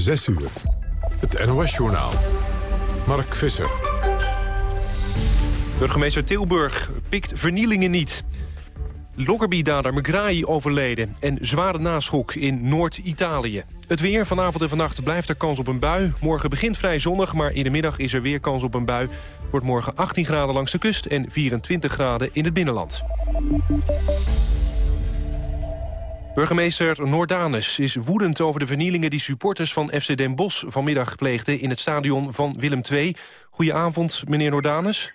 6 uur. Het NOS-journaal. Mark Visser. Burgemeester Tilburg pikt vernielingen niet. Lockerbie-dader overleden en zware naschok in Noord-Italië. Het weer vanavond en vannacht blijft er kans op een bui. Morgen begint vrij zonnig, maar in de middag is er weer kans op een bui. wordt morgen 18 graden langs de kust en 24 graden in het binnenland. Burgemeester Noordanus is woedend over de vernielingen... die supporters van FC Den Bosch vanmiddag pleegden... in het stadion van Willem II. Goedenavond, meneer Noordanus.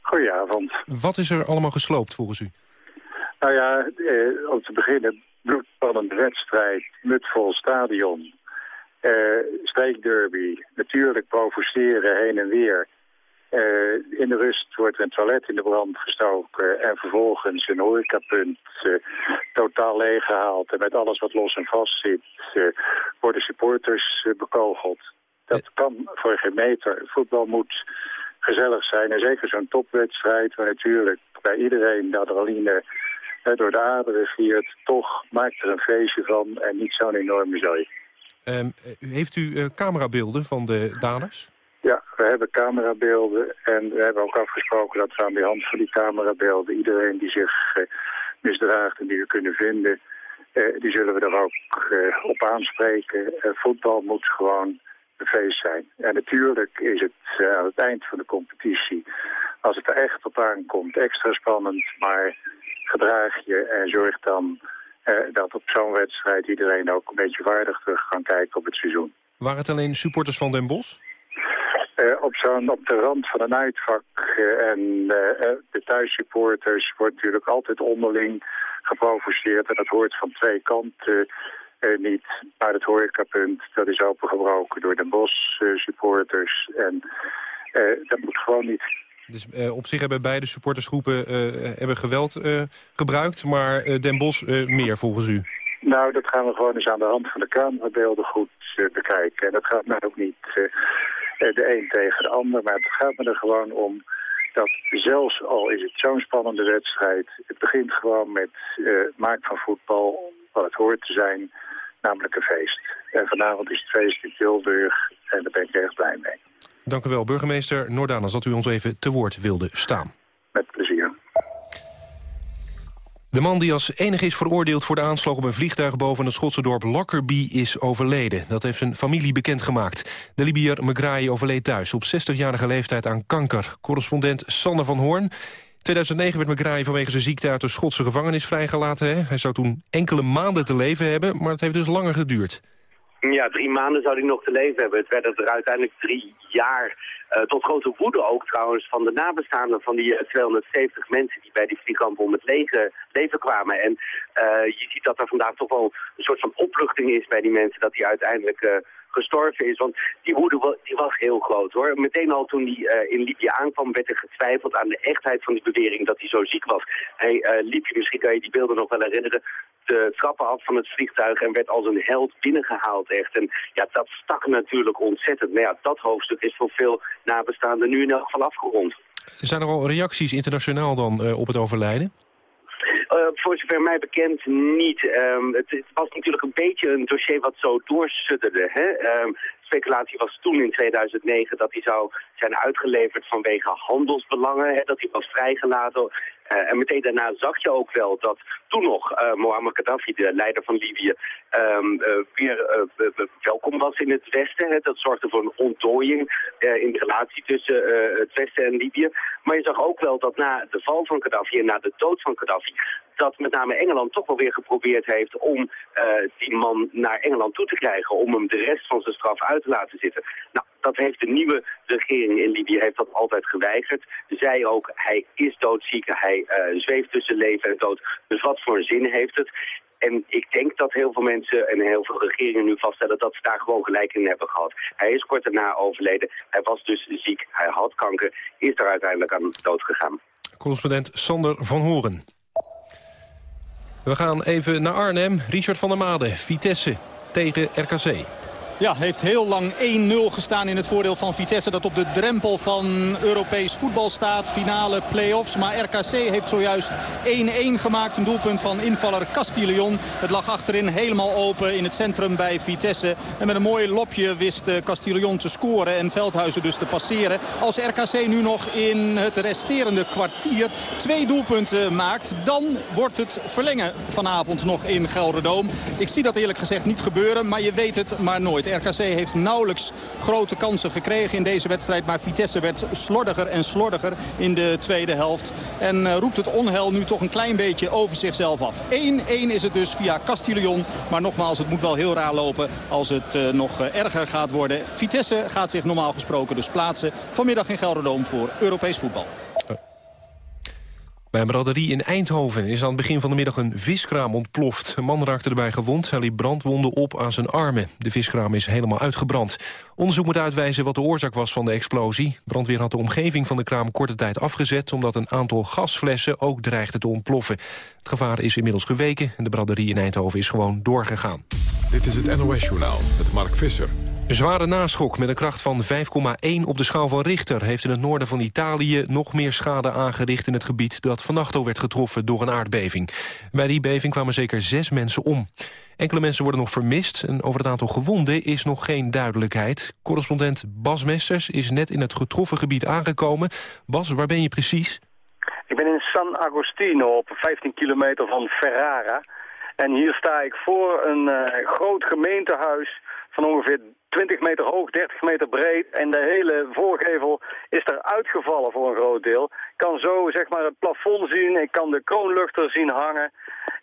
Goedenavond. Wat is er allemaal gesloopt volgens u? Nou ja, eh, om te beginnen, bloedspannende wedstrijd, mutvol stadion. Eh, streekderby, natuurlijk provoceren heen en weer. Uh, in de rust wordt er een toilet in de brand gestoken en vervolgens een horecapunt uh, totaal leeggehaald. En met alles wat los en vast zit uh, worden supporters bekogeld. Dat kan voor geen meter. Voetbal moet gezellig zijn en zeker zo'n topwedstrijd waar natuurlijk bij iedereen de adrenaline door de aderen viert. Toch maakt er een feestje van en niet zo'n enorme zooi. Ehm, heeft u camerabeelden van de daders? Ja, we hebben camerabeelden en we hebben ook afgesproken dat we aan de hand van die camerabeelden iedereen die zich uh, misdraagt en die we kunnen vinden, uh, die zullen we er ook uh, op aanspreken. voetbal moet gewoon een feest zijn. En natuurlijk is het aan het eind van de competitie, als het er echt op aankomt, extra spannend, maar gedraag je en zorg dan dat op zo'n wedstrijd iedereen ook een beetje waardig terug kan kijken op het seizoen. Waren het alleen supporters van Den Bosch? Uh, op, zo'n op de rand van een uitvak uh, en uh, de thuissupporters wordt natuurlijk altijd onderling geprovoceerd. En dat hoort van twee kanten niet. Maar het horecapunt, dat is opengebroken door de Bos supporters. En dat moet gewoon niet. Dus op zich hebben beide supportersgroepen hebben geweld gebruikt, maar Den Bos meer volgens u? Nou, dat gaan we gewoon eens aan de hand van de camerabeelden goed bekijken. En dat gaat mij ook niet eh, de een tegen de ander. Maar het gaat me er gewoon om dat zelfs al is het zo'n spannende wedstrijd... het begint gewoon met uh, maak van voetbal wat het hoort te zijn, namelijk een feest. En vanavond is het feest in Tilburg en daar ben ik erg blij mee. Dank u wel, burgemeester Noordanus, dat u ons even te woord wilde staan. Met plezier. De man die als enige is veroordeeld voor de aanslag op een vliegtuig boven het Schotse dorp Lockerbie is overleden. Dat heeft zijn familie bekendgemaakt. De Libiër Megrahi overleed thuis op 60-jarige leeftijd aan kanker. Correspondent Sanne van Hoorn. 2009 werd Megrahi vanwege zijn ziekte uit de Schotse gevangenis vrijgelaten. Hij zou toen enkele maanden te leven hebben, maar het heeft dus langer geduurd. Ja, drie maanden zou hij nog te leven hebben. Het werden er uiteindelijk drie jaar. Uh, tot grote woede ook trouwens van de nabestaanden van die 270 eh, mensen die bij die vliegkamp om het leven, leven kwamen. En uh, je ziet dat er vandaag toch wel een soort van opluchting is bij die mensen dat hij uiteindelijk gestorven is. Want die woede die was heel groot hoor. Meteen al toen hij in Libië aankwam werd er getwijfeld aan de echtheid van die bewering dat hij zo ziek was. Hij liep je, misschien kan je die beelden nog wel herinneren, de trappen af van het vliegtuig en werd als een held binnengehaald echt. En ja, dat stak natuurlijk ontzettend. Maar ja, dat hoofdstuk is voor veel nabestaanden nu in elk geval afgerond. Zijn er al reacties internationaal dan uh, op het overlijden? Uh, voor zover mij bekend niet. Um, het, het, was natuurlijk een beetje een dossier wat zo doorsudderde. Hè? Um, speculatie was toen in 2009 dat hij zou zijn uitgeleverd vanwege handelsbelangen. Hè, dat hij was vrijgelaten uh, en meteen daarna zag je ook wel dat toen nog uh, Muammar Gaddafi, de leider van Libië, um, uh, weer welkom was in het Westen. Hè. Dat zorgde voor een ontdooiing in de relatie tussen het Westen en Libië. Maar je zag ook wel dat na de val van Gaddafi en na de dood van Gaddafi dat met name Engeland toch wel weer geprobeerd heeft om die man naar Engeland toe te krijgen. Om hem de rest van zijn straf uit te laten zitten. Nou, dat heeft de nieuwe regering in Libië heeft dat altijd geweigerd. Zij ook, hij is doodziek, hij uh, zweeft tussen leven en dood. Dus wat voor zin heeft het? En ik denk dat heel veel mensen en heel veel regeringen nu vaststellen dat ze daar gewoon gelijk in hebben gehad. Hij is kort daarna overleden. Hij was dus ziek, hij had kanker, is daar uiteindelijk aan dood gegaan. Correspondent Sander van Horen. We gaan even naar Arnhem. Richard van der Made, Vitesse tegen RKC. Ja, heeft heel lang 1-0 gestaan in het voordeel van Vitesse. Dat op de drempel van Europees voetbal staat. Finale play-offs. Maar RKC heeft zojuist 1-1 gemaakt. Een doelpunt van invaller Castillon. Het lag achterin helemaal open in het centrum bij Vitesse. En met een mooi lopje wist eh, Castillon te scoren. En Veldhuizen dus te passeren. Als RKC nu nog in het resterende kwartier twee doelpunten maakt. Dan wordt het verlengen vanavond nog in Gelderdoom. Ik zie dat eerlijk gezegd niet gebeuren. Maar je weet het maar nooit. RKC heeft nauwelijks grote kansen gekregen in deze wedstrijd. Maar Vitesse werd slordiger en slordiger in de tweede helft. En eh, roept het onheil nu toch een klein beetje over zichzelf af. 1-1 is het dus via Castillon. Maar nogmaals, het moet wel heel raar lopen als het uh, nog uh, erger gaat worden. Vitesse gaat zich normaal gesproken dus plaatsen vanmiddag in Gelderdoom voor Europees voetbal. Bij een braderie in Eindhoven is aan het begin van de middag een viskraam ontploft. Een man raakte erbij gewond. Hij liep brandwonden op aan zijn armen. De viskraam is helemaal uitgebrand. Onderzoek moet uitwijzen wat de oorzaak was van de explosie. Brandweer had de omgeving van de kraam korte tijd afgezet... omdat een aantal gasflessen ook dreigde te ontploffen. Het gevaar is inmiddels geweken en de braderie in Eindhoven is gewoon doorgegaan. Dit is het NOS-journaal met Mark Visser. Een zware naschok met een kracht van 5,1 op de schaal van Richter... heeft in het noorden van Italië nog meer schade aangericht in het gebied... dat vannacht al werd getroffen door een aardbeving. Bij die beving kwamen zeker zes mensen om. Enkele mensen worden nog vermist en over het aantal gewonden is nog geen duidelijkheid. Correspondent Bas Mesters is net in het getroffen gebied aangekomen. Bas, waar ben je precies? Ik ben in San Agostino op 15 kilometer van Ferrara. En hier sta ik voor een uh, groot gemeentehuis van ongeveer 20 meter hoog, 30 meter breed. En de hele voorgevel is er uitgevallen voor een groot deel. Ik kan zo zeg maar het plafond zien, ik kan de kroonluchter zien hangen.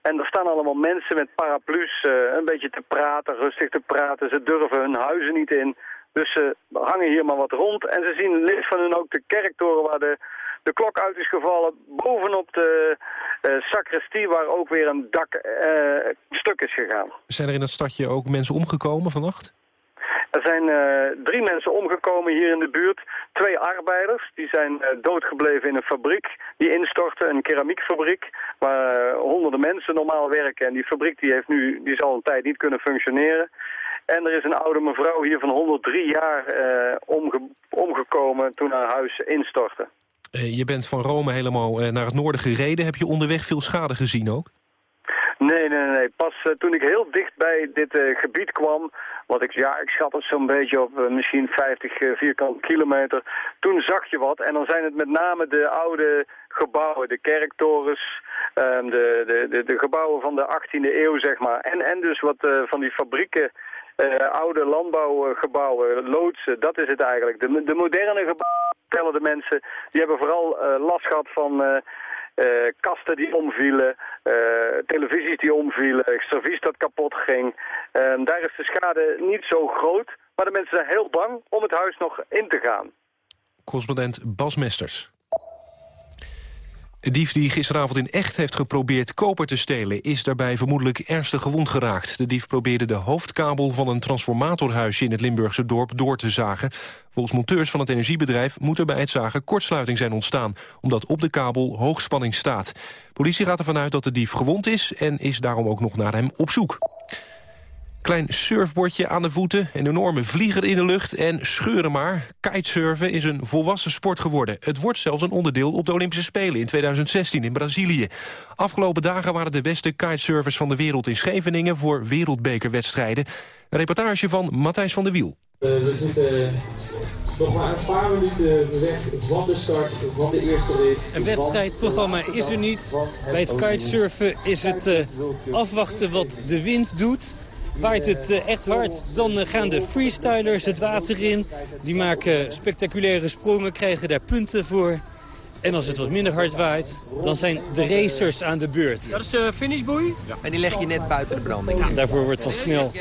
En er staan allemaal mensen met paraplu's uh, een beetje te praten, rustig te praten. Ze durven hun huizen niet in. Dus ze hangen hier maar wat rond. En ze zien links van hun ook de kerktoren waar de, de klok uit is gevallen. Bovenop de uh, sacristie waar ook weer een dak uh, stuk is gegaan. Zijn er in dat stadje ook mensen omgekomen vannacht? Er zijn uh, drie mensen omgekomen hier in de buurt. Twee arbeiders, die zijn uh, doodgebleven in een fabriek die instortte, een keramiekfabriek, waar uh, honderden mensen normaal werken. En die fabriek die heeft nu, die zal een tijd niet kunnen functioneren. En er is een oude mevrouw hier van 103 jaar omge omgekomen toen haar huis instortte. je bent van Rome helemaal naar het noorden gereden. Heb je onderweg veel schade gezien ook? Nee, nee, nee. Pas uh, toen ik heel dicht bij dit uh, gebied kwam, wat ik, ja, ik schat het zo'n beetje op uh, misschien 50 vierkante kilometer, toen zag je wat. En dan zijn het met name de oude gebouwen, de kerktorens, um, de, de, de, de, gebouwen van de 18e eeuw, zeg maar. En, en dus wat van die fabrieken, oude landbouwgebouwen, loodsen, dat is het eigenlijk. De, de moderne gebouwen, tellen de mensen, die hebben vooral last gehad van... kasten die omvielen, uh, televisies die omvielen, servies dat kapot ging. Uh, daar is de schade niet zo groot, maar de mensen zijn heel bang om het huis nog in te gaan. Correspondent Bas Mesters. De dief die gisteravond in echt heeft geprobeerd koper te stelen... is daarbij vermoedelijk ernstig gewond geraakt. De dief probeerde de hoofdkabel van een transformatorhuisje... in het Limburgse dorp door te zagen. Volgens monteurs van het energiebedrijf moet er bij het zagen kortsluiting zijn ontstaan... omdat op de kabel hoogspanning staat. Politie gaat ervan uit dat de dief gewond is... en is daarom ook nog naar hem op zoek. Klein surfbordje aan de voeten, een enorme vlieger in de lucht en scheuren maar. Kitesurfen is een volwassen sport geworden. Het wordt zelfs een onderdeel op de Olympische Spelen in 2016 in Brazilië. Afgelopen dagen waren de beste kitesurfers van de wereld in Scheveningen... voor wereldbekerwedstrijden. Een reportage van Matthijs van der Wiel. Uh, we zitten nog maar een paar minuten weg van de start van de eerste race. Een wedstrijdprogramma is er niet. Bij het kitesurfen is het uh, afwachten wat de wind doet... Waait het uh, echt hard, dan uh, gaan de freestylers het water in. Die maken spectaculaire sprongen, krijgen daar punten voor. En als het wat minder hard waait, dan zijn de racers aan de beurt. Dat is de finishboei? Ja. En die leg je net buiten de branding. Ja. Daarvoor wordt dan snel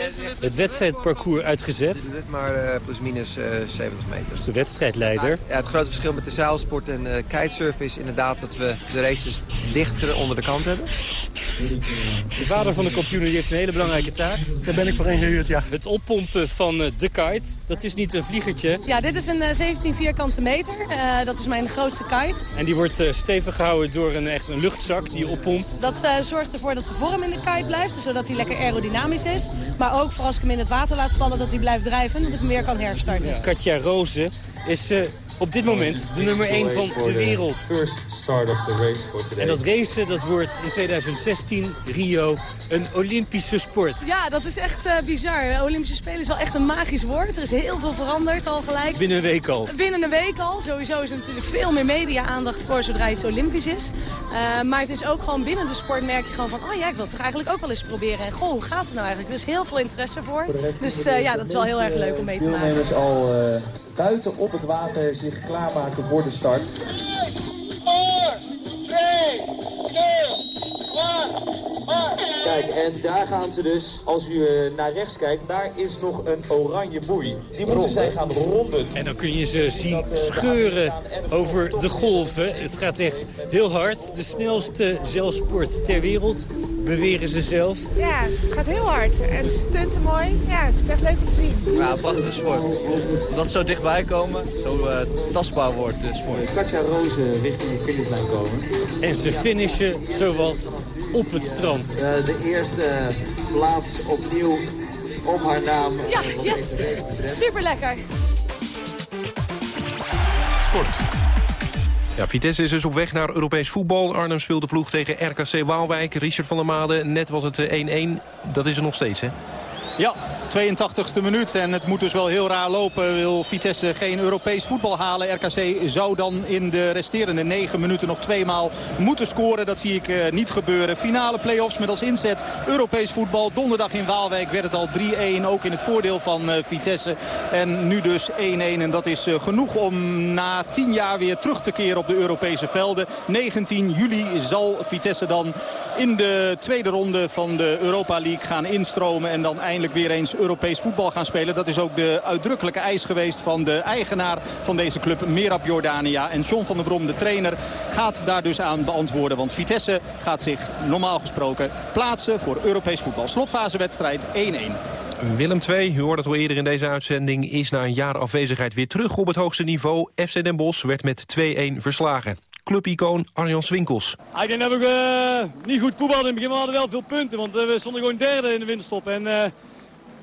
het wedstrijdparcours uitgezet. Maar uh, plus minus uh, 70 meter. Dat is de wedstrijdleider. Ja, het grote verschil met de zeilsport en uh, kitesurfen is inderdaad dat we de races dichter onder de kant hebben. De vader van de kampioen heeft een hele belangrijke taak. Daar ben ik voor ingehuurd, ja. Het oppompen van uh, de kite. Dat is niet een vliegertje. Ja, dit is een 17 vierkante meter. dat is mijn grootste kite. En die wordt uh, stevig gehouden door een, echt een luchtzak die je oppompt. Dat uh, zorgt ervoor dat de vorm in de kite blijft, zodat hij lekker aerodynamisch is. Maar ook voor als ik hem in het water laat vallen, dat hij blijft drijven en dat ik hem weer kan herstarten. Ja. Katja Rozen is uh, op dit moment de nummer 1 van de wereld. En dat racen dat wordt in 2016 Rio een Olympische sport. Ja, dat is echt uh, bizar. Olympische Spelen is wel echt een magisch woord. Er is heel veel veranderd al gelijk. Binnen een week al. Binnen een week al. Sowieso is er natuurlijk veel meer media-aandacht voor zodra iets Olympisch is. Uh, maar het is ook gewoon binnen de sport merk je gewoon van... oh ja, ik wil het toch eigenlijk ook wel eens proberen. En goh, hoe gaat het nou eigenlijk? Er is heel veel interesse voor. Dus uh, ja, dat is wel heel erg leuk om mee te maken. Deelnemers al buiten op het water zich klaarmaken voor de start. 4, 3, 2, 1. Kijk, en daar gaan ze dus, als u uh, naar rechts kijkt, daar is nog een oranje boei. Die moeten zij gaan ronden. En dan kun je ze zien scheuren over de golven. Het gaat echt heel hard. De snelste zeilsport ter wereld, beweren ze zelf. Ja, het gaat heel hard. En ze stunten mooi. Ja, het is echt leuk om te zien. Ja, prachtige sport. Dat zo dichtbij komen, zo uh, tastbaar wordt de sport. Katja Rozen richting de finishlijn komen. En ze finishen zowat op het strand. Uh, de eerste plaats opnieuw op haar naam. Ja, yes. Super lekker. Sport. Ja, Vitesse is dus op weg naar Europees voetbal. Arnhem speelt de ploeg tegen RKC Waalwijk. Richard van der Made, net was het 1-1. Dat is er nog steeds, hè? Ja, 82e minuut. En het moet dus wel heel raar lopen. Wil Vitesse geen Europees voetbal halen. RKC zou dan in de resterende 9 minuten nog tweemaal moeten scoren. Dat zie ik uh, niet gebeuren. Finale play-offs met als inzet Europees voetbal. Donderdag in Waalwijk werd het al 3-1. Ook in het voordeel van uh, Vitesse. En nu dus 1-1. En dat is uh, genoeg om na 10 jaar weer terug te keren op de Europese velden. 19 juli zal Vitesse dan in de tweede ronde van de Europa League gaan instromen. En dan eindelijk weer eens Europees voetbal gaan spelen. Dat is ook de uitdrukkelijke eis geweest van de eigenaar van deze club, Merab Jordania. En John van der Brom, de trainer, gaat daar dus aan beantwoorden. Want Vitesse gaat zich normaal gesproken plaatsen voor Europees voetbal. Slotfasewedstrijd 1-1. Willem II, u hoorde het al eerder in deze uitzending... is na een jaar afwezigheid weer terug op het hoogste niveau. FC Den Bosch werd met 2-1 verslagen. Clubicoon Arjan Swinkels. Ik denk dat we uh, niet goed voetbalden in het begin. We hadden wel veel punten, want uh, we stonden gewoon derde in de winterstop. En uh,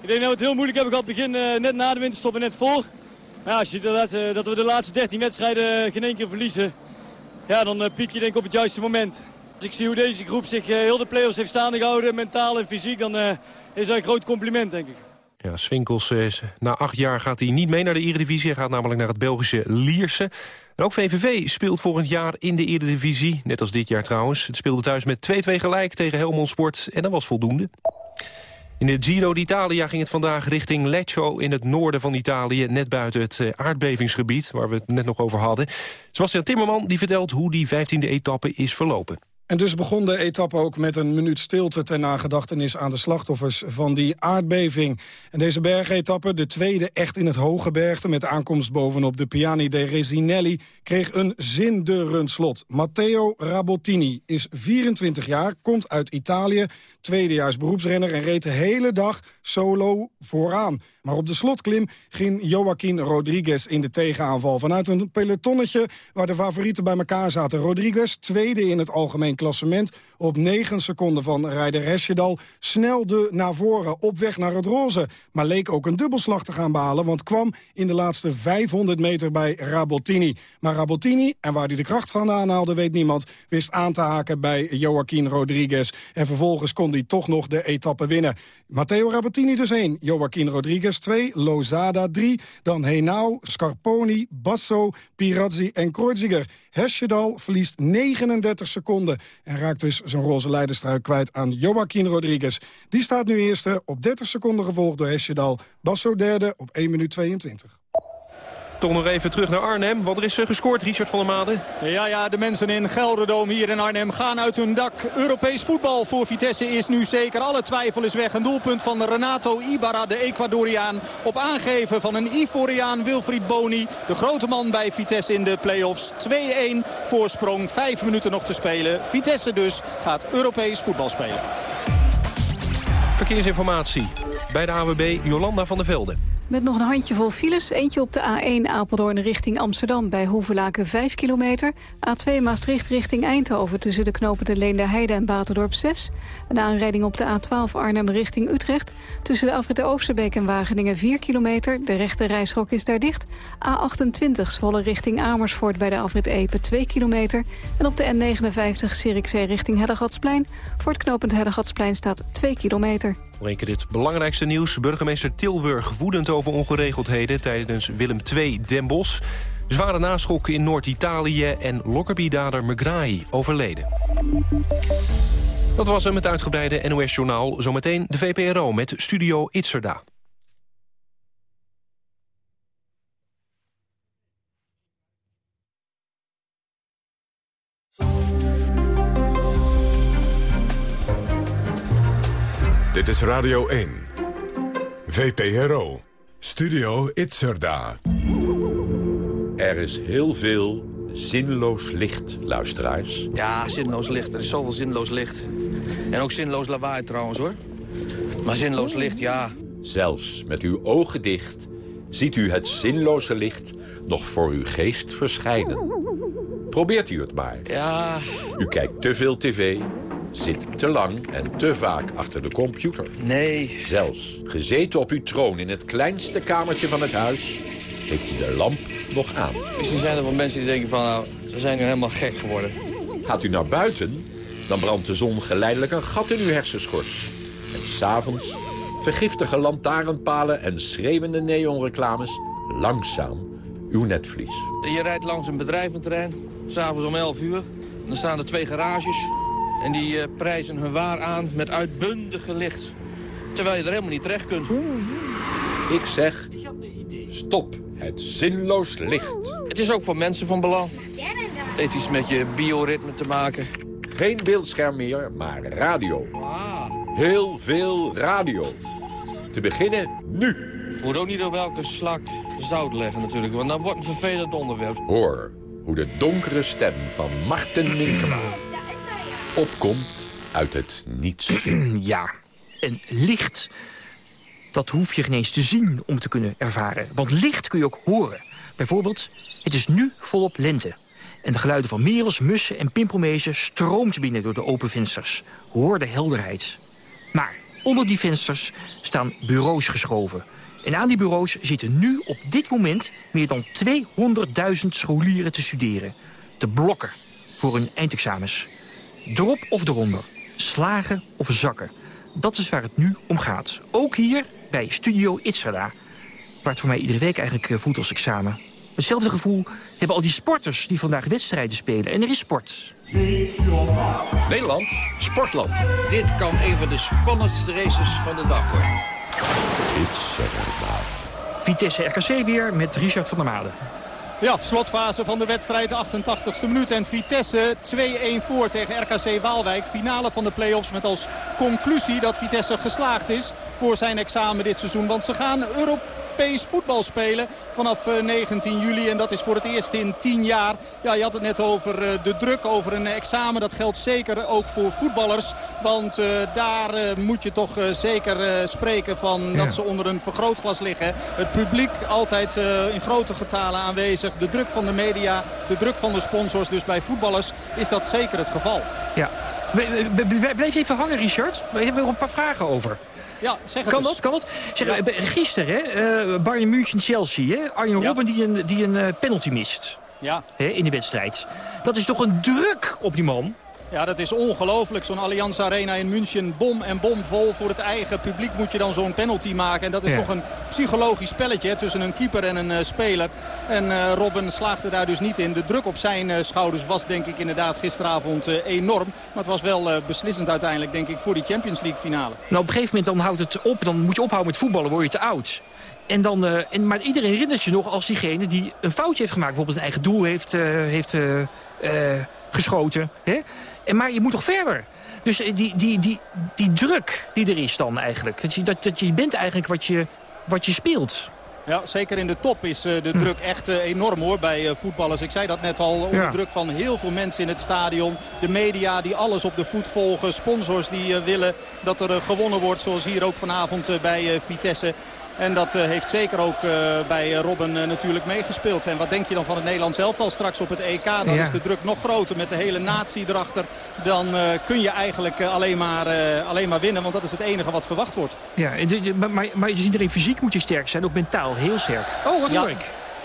ik denk dat we het heel moeilijk hebben gehad begin net na de winterstop en net voor. Maar als je de, dat we de laatste 13 wedstrijden geen één keer verliezen... Ja, dan piek je denk ik op het juiste moment. Als ik zie hoe deze groep zich heel de play-offs heeft staande gehouden, mentaal en fysiek... dan is dat een groot compliment, denk ik. Ja, Swinkels, na acht jaar gaat hij niet mee naar de Eredivisie. Hij gaat namelijk naar het Belgische Lierse. En ook VVV speelt volgend jaar in de Eredivisie. Net als dit jaar trouwens. Het speelde thuis met 2-2 gelijk tegen Helmond Sport. En dat was voldoende. In de Giro d'Italia ging het vandaag richting Lecco in het noorden van Italië... net buiten het eh, aardbevingsgebied, waar we het net nog over hadden. Sebastian Timmerman die vertelt hoe die 15e etappe is verlopen. En dus begon de etappe ook met een minuut stilte ter nagedachtenis aan de slachtoffers van die aardbeving. En deze bergetappe, de tweede echt in het hoge bergte met aankomst bovenop de Piani dei Resinelli, kreeg een zinderend slot. Matteo Rabottini is 24 jaar, komt uit Italië, tweedejaars beroepsrenner en reed de hele dag solo vooraan. Maar op de slotklim ging Joaquin Rodriguez in de tegenaanval. Vanuit een pelotonnetje waar de favorieten bij elkaar zaten. Rodriguez, tweede in het algemeen klassement. Op 9 seconden van rijder Resjedal. Snelde naar voren op weg naar het roze. Maar leek ook een dubbelslag te gaan behalen. Want kwam in de laatste 500 meter bij Rabottini. Maar Rabottini, en waar hij de kracht van aanhaalde weet niemand... wist aan te haken bij Joaquin Rodriguez. En vervolgens kon hij toch nog de etappe winnen. Matteo Rabottini dus 1, Joaquin Rodriguez 2, Lozada 3... dan Henao, Scarponi, Basso, Pirazzi en Kreuziger. Hesjedal verliest 39 seconden en raakt dus zijn roze leiderstruik kwijt aan Joaquin Rodriguez. Die staat nu eerste op 30 seconden gevolgd door Hesjedal. Basso derde op 1 minuut 22. Toch nog even terug naar Arnhem, want er is eh, gescoord, Richard van der Made. Ja, ja, de mensen in Gelderdoom hier in Arnhem gaan uit hun dak. Europees voetbal voor Vitesse is nu zeker. Alle twijfel is weg. Een doelpunt van Renato Ibarra, de Ecuadoriaan. Op aangeven van een Ivoriaan, Wilfried Boni. De grote man bij Vitesse in de play-offs. 2-1 voorsprong, vijf minuten nog te spelen. Vitesse dus gaat Europees voetbal spelen. Verkeersinformatie Bij de AWB Jolanda van der Velde. Met nog een handjevol files. Eentje op de A1 Apeldoorn richting Amsterdam bij Hoevelaken 5 kilometer. A2 Maastricht richting Eindhoven tussen de knopen de Leende Heide en Baterdorp 6. Een aanrijding op de A12 Arnhem richting Utrecht. Tussen de afrit Oosterbeek en Wageningen 4 kilometer. De rechte reishok is daar dicht. A28 Zwolle richting Amersfoort bij de afrit Epe 2 kilometer. En op de N59 Zierikzee richting Hellegatsplein. Voor het knooppunt Hellegatsplein staat 2 kilometer. Nog een keer dit belangrijkste nieuws. Burgemeester Tilburg woedend over ongeregeldheden tijdens Willem II Den Bosch. Zware naschok in Noord-Italië en Lockerbie-dader Megrahi overleden. Dat was hem, het uitgebreide NOS-journaal. Zometeen de VPRO met Studio Itzerda. Is Radio 1. VPRO. Studio Itzerda. Er is heel veel zinloos licht, luisteraars. Ja, zinloos licht. Er is zoveel zinloos licht. En ook zinloos lawaai trouwens, hoor. Maar zinloos licht, ja. Zelfs met uw ogen dicht ziet u het zinloze licht nog voor uw geest verschijnen. Probeert u het maar. Ja. U kijkt te veel tv, zit te lang en te vaak achter de computer. Nee. Zelfs gezeten op uw troon in het kleinste kamertje van het huis... heeft u de lamp nog aan. Misschien zijn er wel mensen die denken van, nou, ze zijn nu helemaal gek geworden. Gaat u naar buiten, dan brandt de zon geleidelijk een gat in uw hersenschors. En s'avonds vergiftigen lantaarnpalen en schreeuwende neonreclames langzaam uw netvlies. Je rijdt langs een bedrijventerrein, s'avonds om 11 uur. Dan staan er twee garages en die uh, prijzen hun waar aan met uitbundige licht. Terwijl je er helemaal niet terecht kunt. Ik zeg, stop het zinloos licht. Het is ook voor mensen van belang. Het heeft iets met je bioritme te maken. Geen beeldscherm meer, maar radio. Heel veel radio. Te beginnen nu. Moet ook niet op welke slak zout leggen natuurlijk, want dan wordt een vervelend onderwerp. Hoor hoe de donkere stem van Marten Minkema opkomt uit het niets. Ja, en licht, dat hoef je geen eens te zien om te kunnen ervaren. Want licht kun je ook horen. Bijvoorbeeld, het is nu volop lente. En de geluiden van merels, mussen en pimpelmezen stroomt binnen door de open vensters. Hoor de helderheid. Maar onder die vensters staan bureaus geschoven. En aan die bureaus zitten nu op dit moment meer dan 200.000 scholieren te studeren. Te blokken voor hun eindexamens. Erop of eronder. Slagen of zakken. Dat is waar het nu om gaat. Ook hier bij Studio Itzada. Waar het voor mij iedere week eigenlijk eh, voelt als examen. Hetzelfde gevoel hebben al die sporters die vandaag wedstrijden spelen. En er is sport. Nederland, sportland. Dit kan een van de spannendste races van de dag worden. Itzerda. Vitesse RKC weer met Richard van der Made. Ja, slotfase van de wedstrijd, 88ste minuut. En Vitesse 2-1 voor tegen RKC Waalwijk. Finale van de play-offs met als conclusie dat Vitesse geslaagd is voor zijn examen dit seizoen. Want ze gaan Europees voetbal spelen vanaf 19 juli. En dat is voor het eerst in 10 jaar. Ja, je had het net over de druk, over een examen. Dat geldt zeker ook voor voetballers. Want uh, daar moet je toch zeker spreken van ja. dat ze onder een vergrootglas liggen. Het publiek altijd in grote getalen aanwezig. De druk van de media, de druk van de sponsors. Dus bij voetballers is dat zeker het geval. Ja. Blijf even hangen, Richard. We hebben er een paar vragen over. Ja, zeg het kan dat? Kan dat? Zeg, ja. Gisteren, hè, uh, Bayern München-Chelsea. hè? Arjen ja. Robben die een, die een uh, penalty mist. Ja. Hè, in de wedstrijd. Dat is toch een druk op die man? Ja, dat is ongelooflijk. Zo'n Allianz Arena in München, bom en bom vol. Voor het eigen publiek moet je dan zo'n penalty maken. En dat is ja. nog een psychologisch spelletje hè, tussen een keeper en een uh, speler. En uh, Robben slaagde daar dus niet in. De druk op zijn uh, schouders was denk ik inderdaad gisteravond enorm. Maar het was wel beslissend uiteindelijk denk ik voor die Champions League finale. Nou, op een gegeven moment dan houdt het op. Dan moet je ophouden met voetballen, word je te oud. En dan, en, maar iedereen herinnert je nog als diegene die een foutje heeft gemaakt. Bijvoorbeeld een eigen doel heeft, heeft uh, geschoten. Hè? En, maar je moet toch verder? Dus die, die, die, die druk die er is dan eigenlijk. Dat je, dat, dat je bent eigenlijk wat je, wat je speelt. Ja, zeker in de top is de druk echt enorm hoor bij voetballers. Ik zei dat net al, onder Ja. druk van heel veel mensen in het stadion. De media die alles op de voet volgen. Sponsors die willen dat er gewonnen wordt, zoals hier ook vanavond bij Vitesse. En dat eh, heeft zeker ook eh, bij Robben eh, natuurlijk meegespeeld. En wat denk je dan van het Nederlands elftal straks op het EK? Dan Ja. is de druk nog groter met de hele natie erachter. Dan eh, kun je eigenlijk alleen, maar, eh, alleen maar winnen. Want dat is het enige wat verwacht wordt. Ja, maar, maar, maar dus iedereen fysiek moet je sterk zijn, ook mentaal heel sterk. Oh, wat Ja, ik.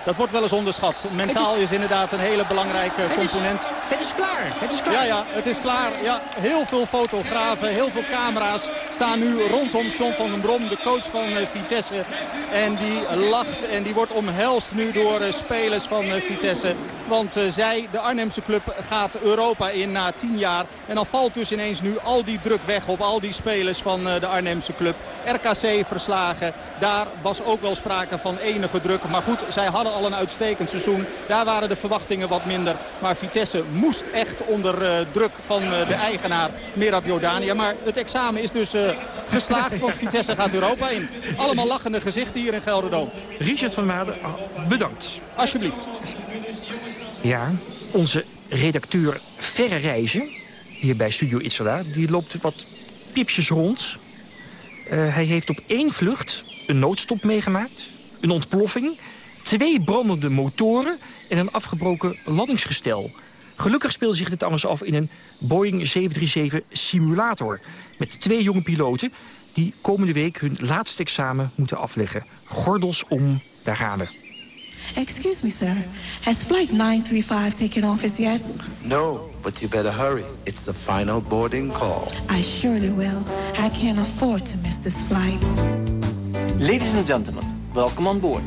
Dat wordt wel eens onderschat. Mentaal is, inderdaad een hele belangrijke Het is- component. Het is klaar, het is klaar. Ja, ja, het is klaar. Ja, heel veel fotografen, heel veel camera's staan nu rondom John van den Brom, de coach van eh, Vitesse. En die lacht en die wordt omhelst nu door eh, spelers van eh, Vitesse. Want zij, de Arnhemse club, gaat Europa in na tien jaar. En dan valt dus ineens nu al die druk weg op al die spelers van de Arnhemse club. RKC verslagen, daar was ook wel sprake van enige druk. Maar goed, zij hadden al een uitstekend seizoen. Daar waren de verwachtingen wat minder. Maar Vitesse moest echt onder eh, druk van eh, de eigenaar Merab Jordania. Maar het examen is dus eh, geslaagd, want Vitesse gaat Europa in. Allemaal lachende gezichten hier in Gelderdoom. Richard van Maden, ah, bedankt. Alsjeblieft. Ja, onze redacteur Verre Reizen, hier bij Studio Itzela, die loopt wat piepjes rond. Eh, hij heeft op één vlucht een noodstop meegemaakt, een ontploffing, twee brandende motoren en een afgebroken landingsgestel. Gelukkig speelde zich dit alles af in een Boeing 737 simulator... met twee jonge piloten die komende week hun laatste examen moeten afleggen. Gordels om, daar gaan we. Excuse me, sir. Has flight 935 taken off as yet? No, but you better hurry. It's the final boarding call. I surely will. I can't afford to miss this flight. Ladies and gentlemen, welcome on board.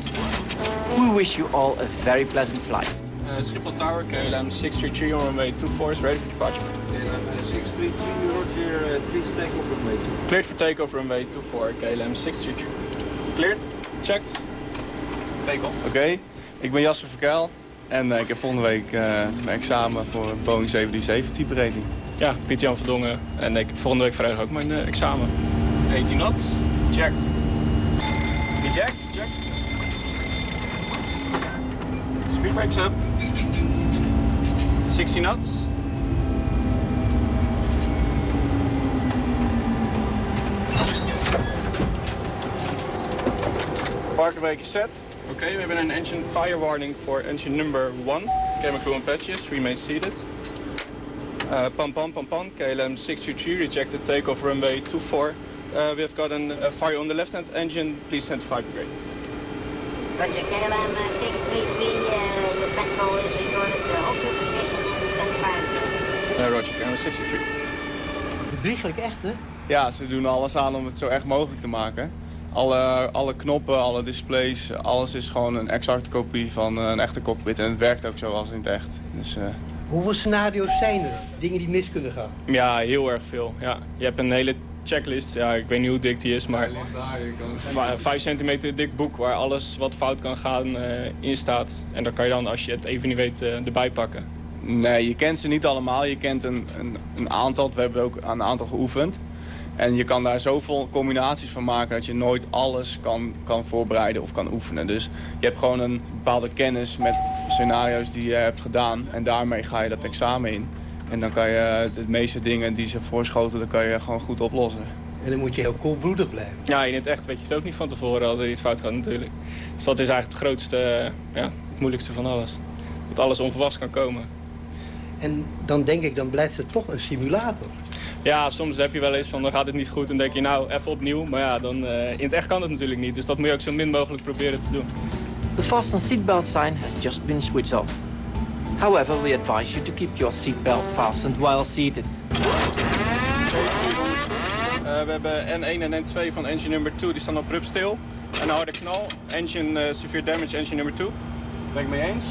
We wish you all a very pleasant flight. Uh, Schiphol Tower, KLM 633 on runway 24 is ready for departure. KLM 633, Roger, please take off runway 24. Cleared for takeoff runway 24, KLM 633. Cleared, checked, take-off. Oké, ik ben Jasper Verkuil en eh, ik heb volgende week eh, mijn examen voor een Boeing 737 type rating. Ja, Pieter Jan van Dongen en ik volgende week vrijdag ook mijn eh, examen. 18 knots, checked. Eject, checked. Speed brakes up. 60 knots. Parkenbrake is set. Okay, we have an engine fire warning for engine number 1. Camera crew and passengers remain seated. Uh, pam pam pam pam, KLM 633 rejected takeoff runway 24. Uh, we have got an, a fire on the left hand engine, please send fire brigade. Roger, KLM 633, uh, your petrol is recorded uh, off your position and send fire. Uh, roger, KLM 633. Bedrieglijk echt, hè? Ja, ze doen alles aan om het zo echt mogelijk te maken. Alle, alle knoppen, alle displays, alles is gewoon een exacte kopie van eh, een echte cockpit. En het werkt ook zoals in het echt. Dus, eh, Hoeveel scenario's zijn er? Dingen die mis kunnen gaan? Ja, heel erg veel. Ja. Je hebt een hele checklist. Ja, ik weet niet hoe dik die is, maar v- vijf centimeter dik boek waar alles wat fout kan gaan eh, in staat. En daar kan je dan, als je het even niet weet, eh, erbij pakken. Nee, je kent ze niet allemaal. Je kent een, een, een aantal. We hebben ook een aantal geoefend. En je kan daar zoveel combinaties van maken dat je nooit alles kan, kan voorbereiden of kan oefenen. Dus je hebt gewoon een bepaalde kennis met scenario's die je hebt gedaan. En daarmee ga je dat examen in. En dan kan je de meeste dingen die ze voorschoten, dan kan je gewoon goed oplossen. En dan moet je heel koelbloedig blijven. Ja, in het echt weet je het ook niet van tevoren als er iets fout gaat natuurlijk. Dus dat is eigenlijk het grootste, eh, ja, het moeilijkste van alles. Dat alles onverwachts kan komen. En dan denk ik, dan blijft het toch een simulator. Ja, soms heb je wel eens van dan gaat het niet goed en denk je nou even opnieuw. Maar ja, dan, eh, in het echt kan het natuurlijk niet. Dus dat moet je ook zo min mogelijk proberen te doen. The fasten seatbelt sign has just been switched off. However, we advise you to keep your seatbelt fastened while seated. Eh, we hebben N1 en N2 van engine number 2, die staan op rup stil. En een harde knal, engine eh, severe damage, engine number 2. Ben ik mee eens?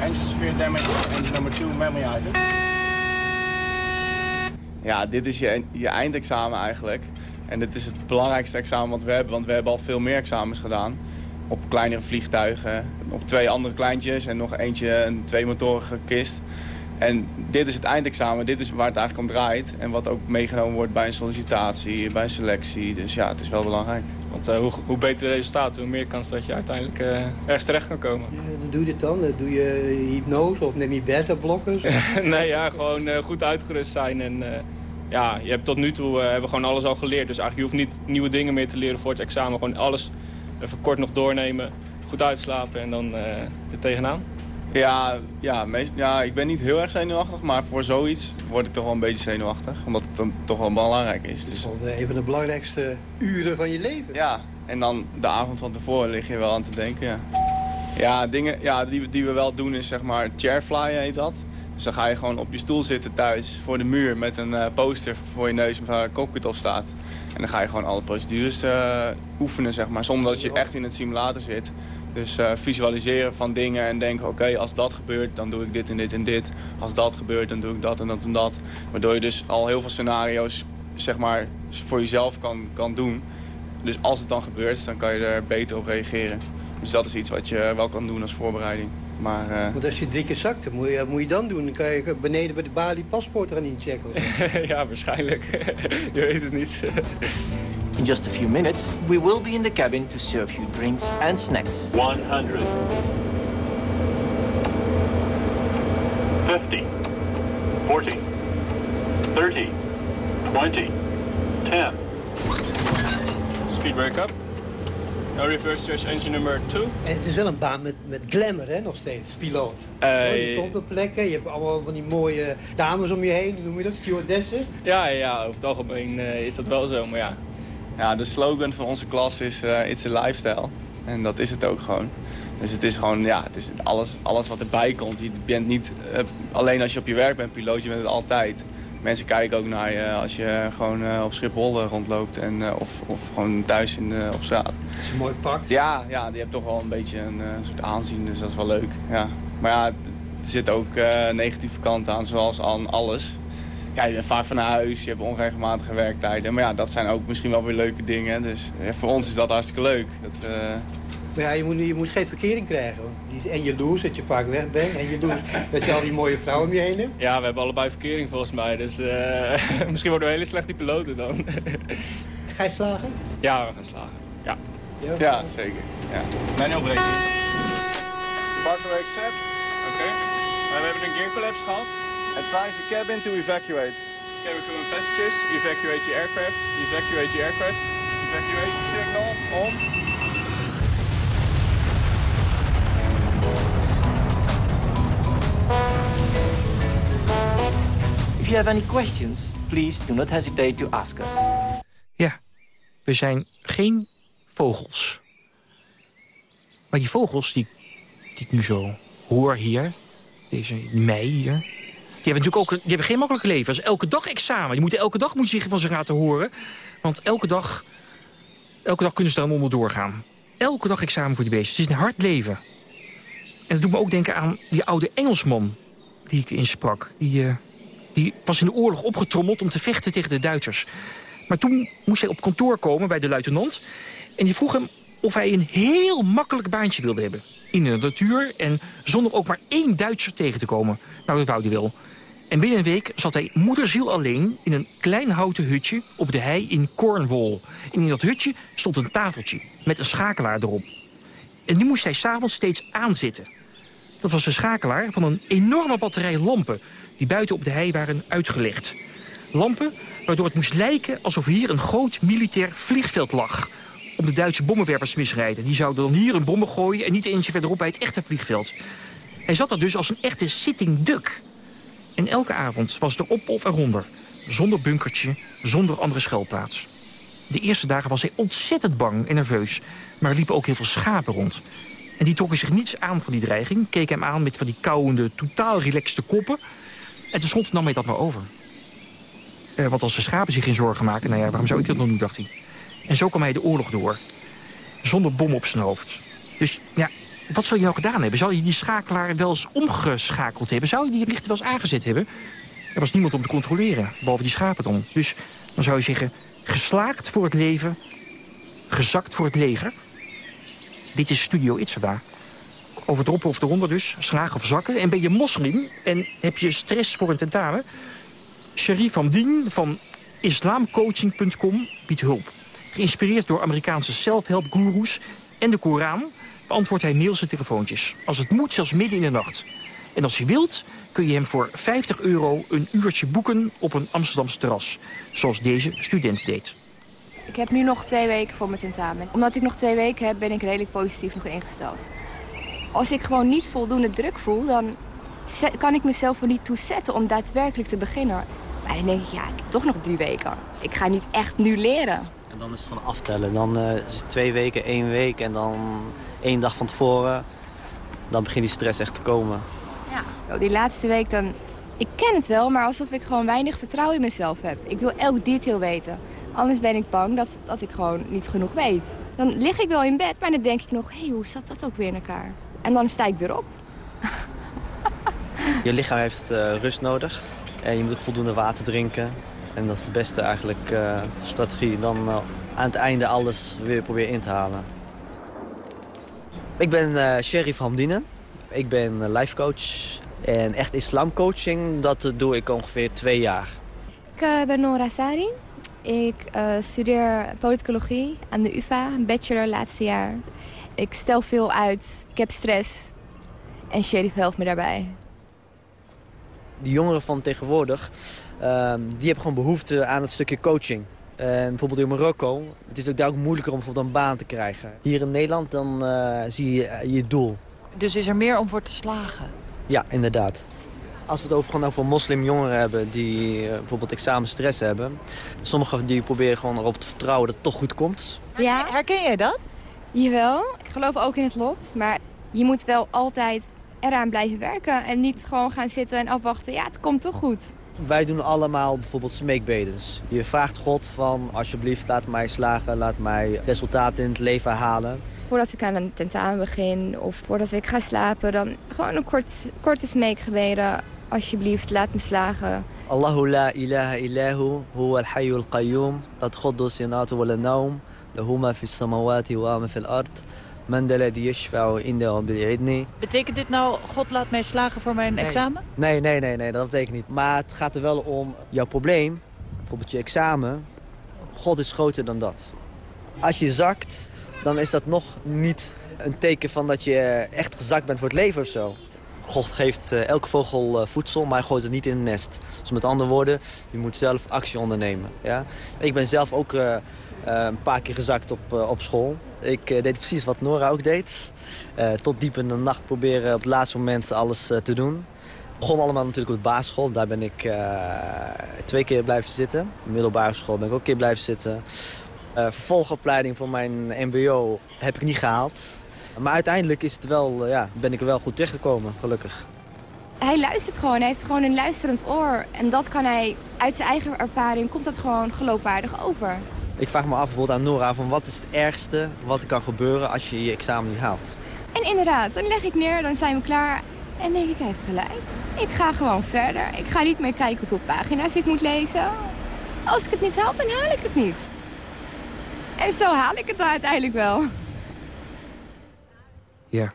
Engine severe damage, engine number 2, memory item. Ja, dit is je, je eindexamen eigenlijk. En dit is het belangrijkste examen wat we hebben, want we hebben al veel meer examens gedaan. Op kleinere vliegtuigen, op twee andere kleintjes en nog eentje, een tweemotorige kist. En dit is het eindexamen, dit is waar het eigenlijk om draait. En wat ook meegenomen wordt bij een sollicitatie, bij een selectie. Dus ja, het is wel belangrijk. Want hoe, hoe beter de resultaten, hoe meer kans dat je uiteindelijk ergens terecht kan komen. Ja, dan doe je dit dan? Doe je hypnose of neem je beta-blokkers? nee, ja, gewoon goed uitgerust zijn en ja, je hebt tot nu toe uh, hebben we gewoon alles al geleerd. Dus eigenlijk je hoeft niet nieuwe dingen meer te leren voor het examen. Gewoon alles even kort nog doornemen, goed uitslapen en dan uh, er tegenaan. Ja, ja, meest, ja, ik ben niet heel erg zenuwachtig, maar voor zoiets word ik toch wel een beetje zenuwachtig. Omdat het dan toch wel belangrijk is. Dus... een van de belangrijkste uren van je leven. Ja, en dan de avond van tevoren lig je wel aan te denken, ja. Ja, dingen ja, die, die we wel doen is zeg maar chairfly heet dat. Dus dan ga je gewoon op je stoel zitten thuis voor de muur met een uh, poster voor je neus waar cockpit op staat. En dan ga je gewoon alle procedures uh, oefenen, zeg maar, zonder dat je echt in het simulator zit. Dus uh, visualiseren van dingen en denken, oké, als dat gebeurt, dan doe ik dit en dit en dit. Als dat gebeurt, dan doe ik dat en dat en dat. Waardoor je dus al heel veel scenario's, zeg maar, voor jezelf kan, kan doen. Dus als het dan gebeurt, dan kan je er beter op reageren. Dus dat is iets wat je wel kan doen als voorbereiding. Maar, uh... Want als je drie keer zakt, moet je, moet je dan doen? Dan kan je beneden bij de balie paspoort eraan inchecken. ja, waarschijnlijk. je weet het niet. In just a few minutes, we will be in the cabin to serve you drinks and snacks. 100. 50. 40. 30. 20. 10. Speed break up. No reverse stretch engine nummer 2. En het is wel een baan met, met glamour, hè, nog steeds, piloot. Uh, je komt op plekken, je hebt allemaal van die mooie dames om je heen, hoe noem je dat, stewardessen? Ja, ja, over het algemeen uh, is dat wel zo, maar ja. Ja, de slogan van onze klas is uh, It's a lifestyle. En dat is het ook gewoon. Dus het is gewoon, ja, het is alles, alles wat erbij komt. Je bent niet, alleen als je op je werk bent piloot, je bent het altijd mensen kijken ook naar je als je gewoon uh, op Schiphol rondloopt en, uh, of, of gewoon thuis in, op straat. Dat is een mooi pak. Ja, ja, die hebt toch wel een beetje een soort aanzien, dus dat is wel leuk. Ja. Maar ja, er zit ook negatieve kanten aan, zoals aan alles. Ja, je bent vaak van huis, je hebt onregelmatige werktijden. Maar ja, dat zijn ook misschien wel weer leuke dingen. Dus ja, voor ons is dat hartstikke leuk. Dat, maar ja, je moet, je moet geen verkering krijgen. En je loes dat je vaak weg bent. En je doet dat je al die mooie vrouwen om je heen hebt. Ja, we hebben allebei verkering volgens mij. Dus uh, misschien worden we hele slechte piloten dan. Ga je slagen? Ja, we gaan slagen. Ja, ja, ja zeker. Ja. Mijn opbreking. Parkway set. Oké. Okay. We hebben een gear collapse gehad. Advise the cabin to evacuate. Cabin crew and passengers, evacuate your aircraft. Evacuate your aircraft. Evacuation signal on. You have any questions, please do not hesitate to ask us. Ja, we zijn geen vogels. Maar die vogels die, die ik nu zo hoor hier, deze mei hier... Die hebben natuurlijk ook die hebben geen makkelijk leven. Dat is elke dag examen. Die moeten elke dag moet zich van ze laten horen. Want elke dag, elke dag kunnen ze daar onderdoor gaan. Elke dag examen voor die beesten. Het is een hard leven. En dat doet me ook denken aan die oude Engelsman die ik insprak. Die, uh, die was in de oorlog opgetrommeld om te vechten tegen de Duitsers. Maar toen moest hij op kantoor komen bij de luitenant. En die vroeg hem of hij een heel makkelijk baantje wilde hebben. In de natuur en zonder ook maar één Duitser tegen te komen. Nou, dat wou hij wel. En binnen een week zat hij moederziel alleen in een klein houten hutje op de hei in Cornwall. En in dat hutje stond een tafeltje met een schakelaar erop. En die moest hij s'avonds steeds aanzitten. Dat was een schakelaar van een enorme batterij lampen... die buiten op de hei waren uitgelegd. Lampen waardoor het moest lijken alsof hier een groot militair vliegveld lag... om de Duitse bommenwerpers te misrijden. Die zouden dan hier een bommen gooien en niet eentje verderop bij het echte vliegveld. Hij zat daar dus als een echte sitting duck. En elke avond was er op of eronder. Zonder bunkertje, zonder andere schuilplaats. De eerste dagen was hij ontzettend bang en nerveus. Maar er liepen ook heel veel schapen rond. En die trokken zich niets aan van die dreiging. Keken hem aan met van die kauwende, totaal relaxte koppen. En tenslotte nam hij dat maar over. Eh, want als de schapen zich geen zorgen maken... nou ja, waarom zou ik dat nog doen, dacht hij. En zo kwam hij de oorlog door. Zonder bom op zijn hoofd. Dus ja, wat zou je nou gedaan hebben? Zou je die schakelaar wel eens omgeschakeld hebben? Zou je die lichten wel eens aangezet hebben? Er was niemand om te controleren, behalve die schapen dan. Dus dan zou je zeggen, geslaagd voor het leven, gezakt voor het leger. Dit is Studio Itzada. Over droppen of eronder dus, slagen of zakken. En ben je moslim en heb je stress voor een tentamen... Sherif van van islamcoaching.com biedt hulp. Geïnspireerd door Amerikaanse self-help gurus en de Koran... beantwoordt hij mails en telefoontjes. Als het moet, zelfs midden in de nacht. En als je wilt, kun je hem voor 50 euro een uurtje boeken op een Amsterdamse terras. Zoals deze student deed. Ik heb nu nog twee weken voor mijn tentamen. Omdat ik nog twee weken heb, ben ik redelijk positief nog ingesteld. Als ik gewoon niet voldoende druk voel, dan kan ik mezelf er niet toe zetten om daadwerkelijk te beginnen. Maar dan denk ik, ja, ik heb toch nog drie weken. Ik ga niet echt nu leren. En dan is het gewoon aftellen. Dan uh, is het twee weken, één week en dan één dag van tevoren. Dan begint die stress echt te komen. Ja. Die laatste week dan... Ik ken het wel, maar alsof ik gewoon weinig vertrouwen in mezelf heb. Ik wil elk detail weten. Anders ben ik bang dat, dat ik gewoon niet genoeg weet. Dan lig ik wel in bed, maar dan denk ik nog... hé, hey, hoe zat dat ook weer in elkaar? En dan sta ik weer op. Je lichaam heeft uh, rust nodig. En je moet ook voldoende water drinken. En dat is de beste eigenlijk uh, strategie. Dan uh, aan het einde alles weer proberen in te halen. Ik ben Sherif Hamdine. Ik ben life coach. En echt islamcoaching, dat doe ik ongeveer twee jaar. Ik ben Nora Sari. Ik studeer politicologie aan de UvA, een bachelor laatste jaar. Ik stel veel uit, ik heb stress. En Sherif helpt me daarbij de jongeren van tegenwoordig, ehm, die hebben gewoon behoefte aan het stukje coaching. En bijvoorbeeld in Marokko, het is ook daar ook moeilijker om bijvoorbeeld een baan te krijgen. Hier in Nederland, dan uh, zie je je doel. Dus is er meer om voor te slagen? Ja, inderdaad. Als we het over, gewoon over moslimjongeren hebben die uh, bijvoorbeeld examenstress hebben. Sommigen die proberen gewoon erop te vertrouwen dat het toch goed komt. Ja. Herken jij dat? Jawel, ik geloof ook in het lot. Maar je moet wel altijd eraan blijven werken. En niet gewoon gaan zitten en afwachten. Ja, het komt toch goed. Wij doen allemaal bijvoorbeeld smeekbedens. Je vraagt God van alsjeblieft laat mij slagen, laat mij resultaten in het leven halen. Voordat ik aan een tentamen begin of voordat ik ga slapen, dan gewoon een kort, korte smeekgebeden. Alsjeblieft, laat me slagen. Allahu la ilaha illahu, huwa al-hayyu al-qayyum, la tkhuddu sinatu wa la naum, lahuma fi samawati wa ma fi al-ard. Betekent dit nou, God laat mij slagen voor mijn examen? Nee, nee, nee, nee, dat betekent niet. Maar het gaat er wel om jouw probleem, bijvoorbeeld je examen. God is groter dan dat. Als je zakt, dan is dat nog niet een teken van dat je echt gezakt bent voor het leven of zo. God geeft uh, elke vogel uh, voedsel, maar hij gooit het niet in een nest. Dus met andere woorden, je moet zelf actie ondernemen. Ja? Ik ben zelf ook uh, een paar keer gezakt op, op school. Ik deed precies wat Nora ook deed. Tot diep in de nacht proberen op het laatste moment alles te doen. begon allemaal natuurlijk op de basisschool. Daar ben ik twee keer blijven zitten. De middelbare school ben ik ook een keer blijven zitten. Vervolgopleiding voor mijn mbo heb ik niet gehaald. Maar uiteindelijk is het wel, ja, ben ik er wel goed terechtgekomen, gelukkig. Hij luistert gewoon, hij heeft gewoon een luisterend oor. En dat kan hij, uit zijn eigen ervaring, komt dat gewoon geloofwaardig over. Ik vraag me af bijvoorbeeld aan Nora van wat is het ergste wat er kan gebeuren als je je examen niet haalt. En inderdaad, dan leg ik neer, dan zijn we klaar. En denk ik, hij heeft gelijk. Ik ga gewoon verder. Ik ga niet meer kijken hoeveel pagina's ik moet lezen. Als ik het niet haal, dan haal ik het niet. En zo haal ik het uiteindelijk wel. Ja.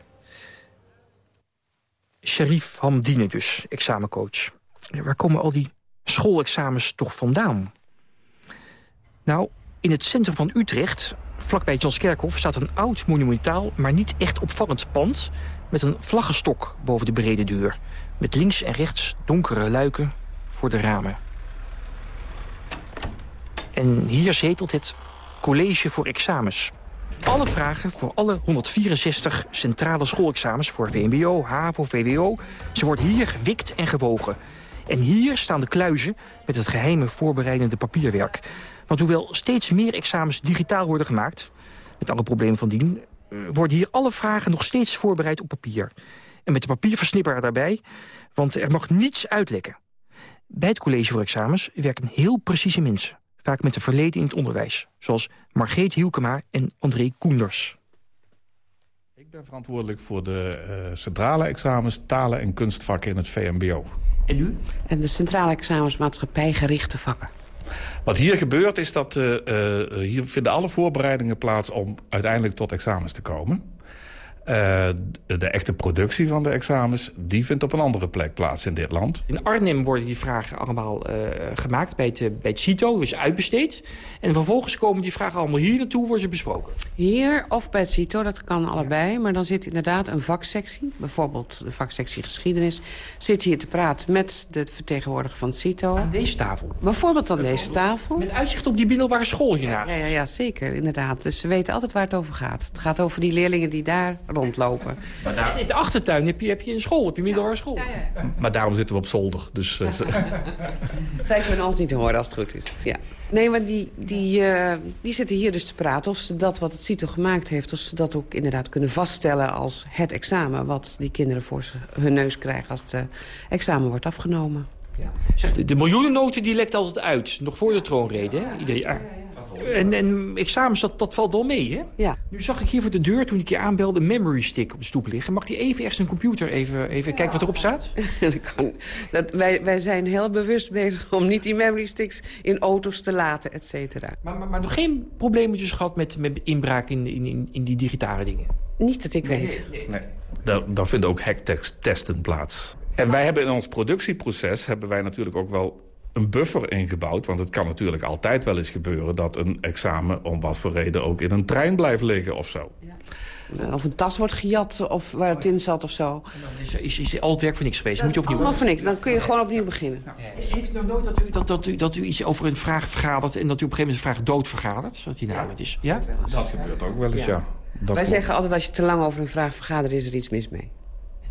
Sharif Hamdine dus, examencoach. Waar komen al die schoolexamens toch vandaan? Nou, in het centrum van Utrecht, vlakbij Janskerkhof... staat een oud monumentaal, maar niet echt opvallend pand... met een vlaggenstok boven de brede deur. Met links en rechts donkere luiken voor de ramen. En hier zetelt het College voor Examens. Alle vragen voor alle 164 centrale schoolexamens... voor VMBO, HAVO, VWO... ze worden hier gewikt en gewogen. En hier staan de kluizen met het geheime voorbereidende papierwerk... Want hoewel steeds meer examens digitaal worden gemaakt... met alle problemen van dien... Eh, worden hier alle vragen nog steeds voorbereid op papier. En met de papierversnipperaar daarbij, want er mag niets uitlekken. Bij het college voor examens werken heel precieze mensen. Vaak met een verleden in het onderwijs. Zoals Margreet Hielkema en André Koenders. Ik ben verantwoordelijk voor de uh, centrale examens, talen en kunstvakken in het VMBO. En u? En de centrale examens maatschappijgerichte vakken. Wat hier gebeurt is dat uh, hier vinden alle voorbereidingen plaats om uiteindelijk tot examens te komen. Uh, de echte productie van de examens, die vindt op een andere plek plaats in dit land. In Arnhem worden die vragen allemaal uh, gemaakt bij het, bij het CITO, dus uitbesteed. En vervolgens komen die vragen allemaal hier naartoe, worden ze besproken. Hier of bij het CITO, dat kan allebei. Maar dan zit inderdaad een vaksectie, bijvoorbeeld de vaksectie geschiedenis... zit hier te praten met de vertegenwoordiger van het CITO. Aan deze tafel? Bijvoorbeeld aan deze tafel. Met uitzicht op die middelbare school hiernaast. Ja, ja, ja, zeker, inderdaad. Dus ze weten altijd waar het over gaat. Het gaat over die leerlingen die daar rondlopen. Maar daar... In de achtertuin heb je, heb je een school, heb je middelbare school. Ja, ja, maar daarom zitten we op zolder. Dus, uh, Zij kunnen ons niet horen als het goed is. Ja. Nee, maar die, die, uh, die zitten hier dus te praten of ze dat wat het CITO gemaakt heeft... of ze dat ook inderdaad kunnen vaststellen als het examen... wat die kinderen voor ze, hun neus krijgen als het uh, examen wordt afgenomen. Ja. De, de miljoenennoten die lekt altijd uit, nog voor de troonrede, hè? ieder jaar. En, en examens, dat, dat valt wel mee, hè? Ja. Nu zag ik hier voor de deur, toen ik je aanbelde, een memory stick op de stoep liggen. Mag die even ergens een computer even, even kijken wat erop staat? dat kan, dat, wij, wij zijn heel bewust bezig om niet die memory sticks in auto's te laten, et cetera. Maar, maar, maar nog geen probleempjes gehad met, met inbraak in, in, in die digitale dingen? Niet dat ik weet. Nee, nee. nee. Daar, daar vinden ook hacktesten plaats. En wij hebben in ons productieproces hebben wij natuurlijk ook wel een buffer ingebouwd. Want het kan natuurlijk altijd wel eens gebeuren... dat een examen om wat voor reden ook in een trein blijft liggen of zo. Ja. Of een tas wordt gejat of waar het in zat of zo. Is, is, is al het werk voor niks geweest? Moet je opnieuw... Allemaal voor niks. Dan kun je gewoon opnieuw beginnen. Heeft u nog nooit dat u, dat, dat, u, dat u iets over een vraag vergadert... en dat u op een gegeven moment een vraag dood vergadert? Wat die nou is. Ja? Dat gebeurt ook wel eens, ja. Wij zeggen altijd als je te lang over een vraag vergadert... is er iets mis mee.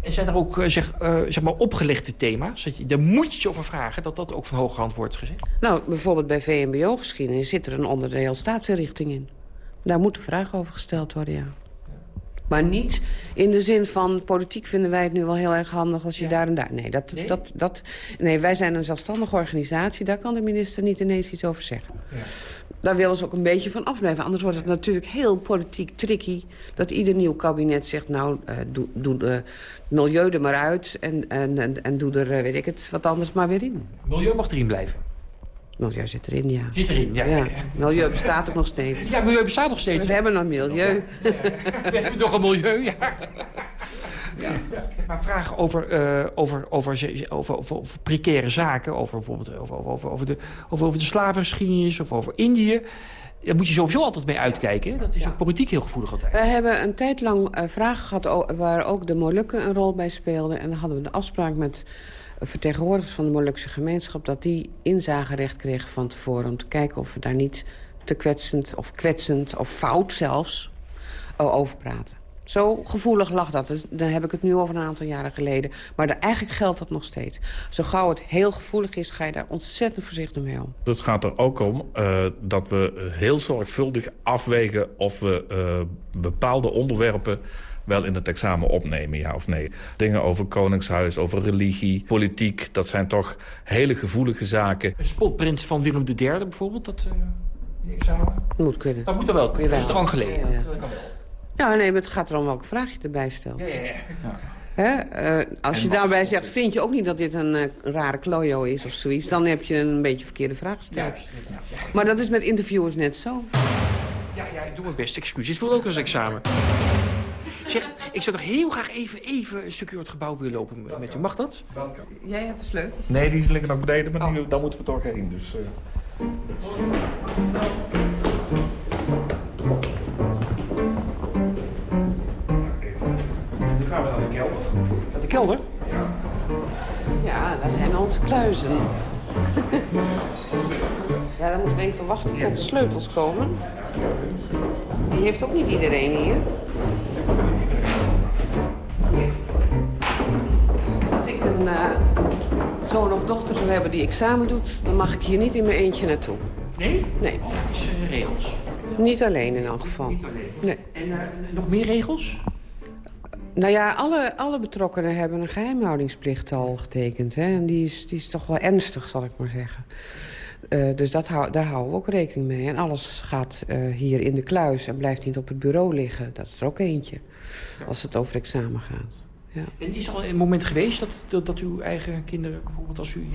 En zijn er ook zeg, uh, zeg maar opgelegde thema's? Dat je, daar moet je je over vragen, dat dat ook van hoge hand wordt gezegd? Nou, bijvoorbeeld bij VMBO-geschiedenis zit er een onderdeel staatsinrichting in. Daar moeten vragen over gesteld worden, ja. Maar niet in de zin van politiek vinden wij het nu wel heel erg handig als je ja. daar en daar... Nee, dat, nee? Dat, dat, nee, wij zijn een zelfstandige organisatie. Daar kan de minister niet ineens iets over zeggen. Ja. Daar willen ze ook een beetje van afblijven. Anders wordt het natuurlijk heel politiek tricky... dat ieder nieuw kabinet zegt... nou, uh, doe, doe de milieu er maar uit... en, en, en, en doe er, uh, weet ik het, wat anders maar weer in. Milieu mag erin blijven? Milieu zit erin, ja. Zit erin, ja. ja. Milieu bestaat ook nog steeds. Ja, milieu bestaat nog steeds. We hebben nog milieu. Ja, We hebben nog een milieu, ja. Ja. Maar vragen over, uh, over, over, over, over, over, precaire zaken... over bijvoorbeeld over, over, over, de, over, over de slavengeschiedenis of over Indië... Daar moet je sowieso altijd mee uitkijken. Dat is ja. ook politiek heel gevoelig altijd. We hebben een tijd lang uh, vragen gehad waar ook de Molukken een rol bij speelden. En dan hadden we de afspraak met vertegenwoordigers van de Molukse gemeenschap... dat die inzagerecht kregen van tevoren om te kijken of we daar niet te kwetsend of kwetsend of fout zelfs over praten. Zo gevoelig lag dat. Dus dan heb ik het nu over een aantal jaren geleden. Maar daar, eigenlijk geldt dat nog steeds. Zo gauw het heel gevoelig is, ga je daar ontzettend voorzichtig mee om. Het gaat er ook om uh, dat we heel zorgvuldig afwegen... of we uh, bepaalde onderwerpen wel in het examen opnemen, ja of nee. Dingen over koningshuis, over religie, politiek... dat zijn toch hele gevoelige zaken. Een spotprint van Willem III bijvoorbeeld, dat uh, examen? Moet kunnen. Dat moet er wel kunnen. Dat is er lang geleden. Ja, ja. Dat kan wel. Ja, nee, maar het gaat erom welke vraag je erbij stelt. Ja, ja, ja. Hè? Uh, als en je daarbij zegt, vind je ook niet dat dit een, uh, rare klojo is of zoiets... dan heb je een beetje verkeerde vraag gesteld. Ja, maar dat is met interviewers net zo. Ja, ja, ik doe mijn best. Excuses. Ik voel ook als examen. Zeg, ik zou toch heel graag even, even een stukje door het gebouw willen lopen met u. Mag dat? Jij hebt de sleutel. Nee, die liggen nog beneden, maar oh. daar moeten we toch heen. Dus, uh... gaan we naar de kelder. Naar de kelder? Ja. Ja, daar zijn onze kluizen. ja, dan moeten we even wachten tot de sleutels komen. Die heeft ook niet iedereen hier. Als ik een uh, zoon of dochter zou hebben die examen doet... dan mag ik hier niet in mijn eentje naartoe. Nee? Nee. Oh, het is uh, regels? Niet alleen in elk geval. Niet alleen? Nee. En uh, nog meer regels? Nou ja, alle, alle betrokkenen hebben een geheimhoudingsplicht al getekend. Hè? En die is, die is toch wel ernstig, zal ik maar zeggen. Uh, dus dat hou, daar houden we ook rekening mee. En alles gaat uh, hier in de kluis en blijft niet op het bureau liggen. Dat is er ook eentje, als het over examen gaat. En is er al een moment geweest dat, dat, dat uw eigen kinderen, bijvoorbeeld als u...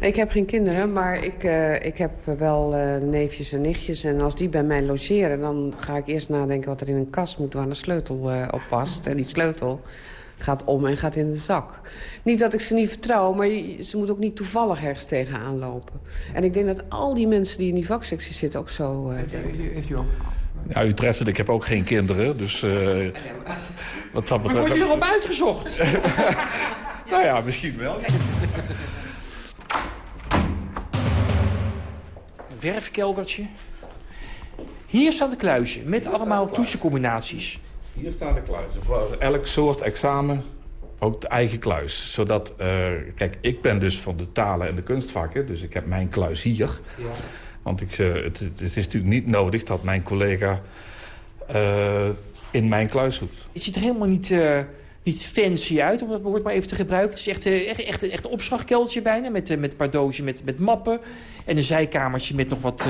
Ik heb geen kinderen, maar ik, uh, ik heb wel uh, neefjes en nichtjes. En als die bij mij logeren, dan ga ik eerst nadenken wat er in een kast moet... waar een sleutel uh, op past. En die sleutel gaat om en gaat in de zak. Niet dat ik ze niet vertrouw, maar ze moet ook niet toevallig ergens tegenaan lopen. En ik denk dat al die mensen die in die vaksectie zitten ook zo... heeft, heeft u ook? Ja, u treft het. Ik heb ook geen kinderen, dus... Uh, wat dat betreft... Maar wordt u erop uitgezocht? nou ja, misschien wel. Een werfkeldertje. Hier staat de kluisje met allemaal toetsencombinaties. Hier staan de kluizen. Voor elk soort examen ook de eigen kluis. Zodat, uh, kijk, ik ben dus van de talen en de kunstvakken. Dus ik heb mijn kluis hier. Ja. Want ik, uh, het, het, is natuurlijk niet nodig dat mijn collega uh, in mijn kluis hoeft. Het ziet er helemaal niet, niet fancy uit, om dat woord maar even te gebruiken. Het is echt, echt, echt, echt een opslagkeltje bijna, met, met een paar dozen met, met mappen. En een zijkamertje met nog wat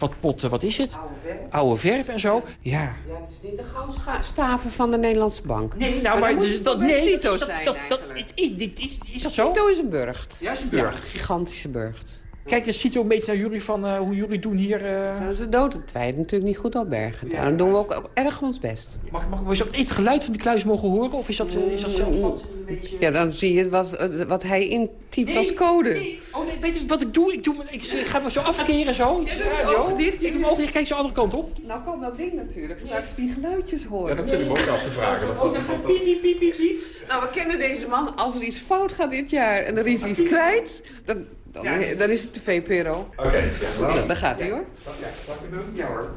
wat potten, wat is het? Oude verf. Oude verf en zo. Ja. ja het is niet de goudstaven van de Nederlandse bank. Nee, nou, maar, maar dus, dat, nee, dat, dat, is, dit is, is dat zo? Cito is een burcht. Ja, is een burcht. Ja, gigantische burcht. Kijk, het ziet zo een beetje naar jullie van uh, hoe jullie doen hier... Uh... Zijn ze dood? Dat wij natuurlijk niet goed opbergen. Ja, dan doen we ook erg ons best. Mag, mag, mag je ook het geluid van die kluis mogen horen? Of is dat, uh, is dat zelfs wat een beetje... Ja, dan zie je wat, wat hij intypt nee, als code. Nee. Oh, nee, weet je wat ik doe? Ik, doe, ik, ik ga me zo afkeren zo. Ja, radio. Dicht, ik doe mijn ogen dicht, kijk zo de andere kant op. Nou kan dat ding natuurlijk. Straks die geluidjes horen. Ja, dat zit ik ook af te vragen. Dat oh, dan gaat piep, piep, piep, piep, piep. Nou, we kennen deze man. Als er iets fout gaat dit jaar en er is iets kwijt... dan dan, ja, dan is het de VPRO. Oké, okay, ja, dan, dan gaat hij hoor. Ja, zal ik doen? Ja hoor.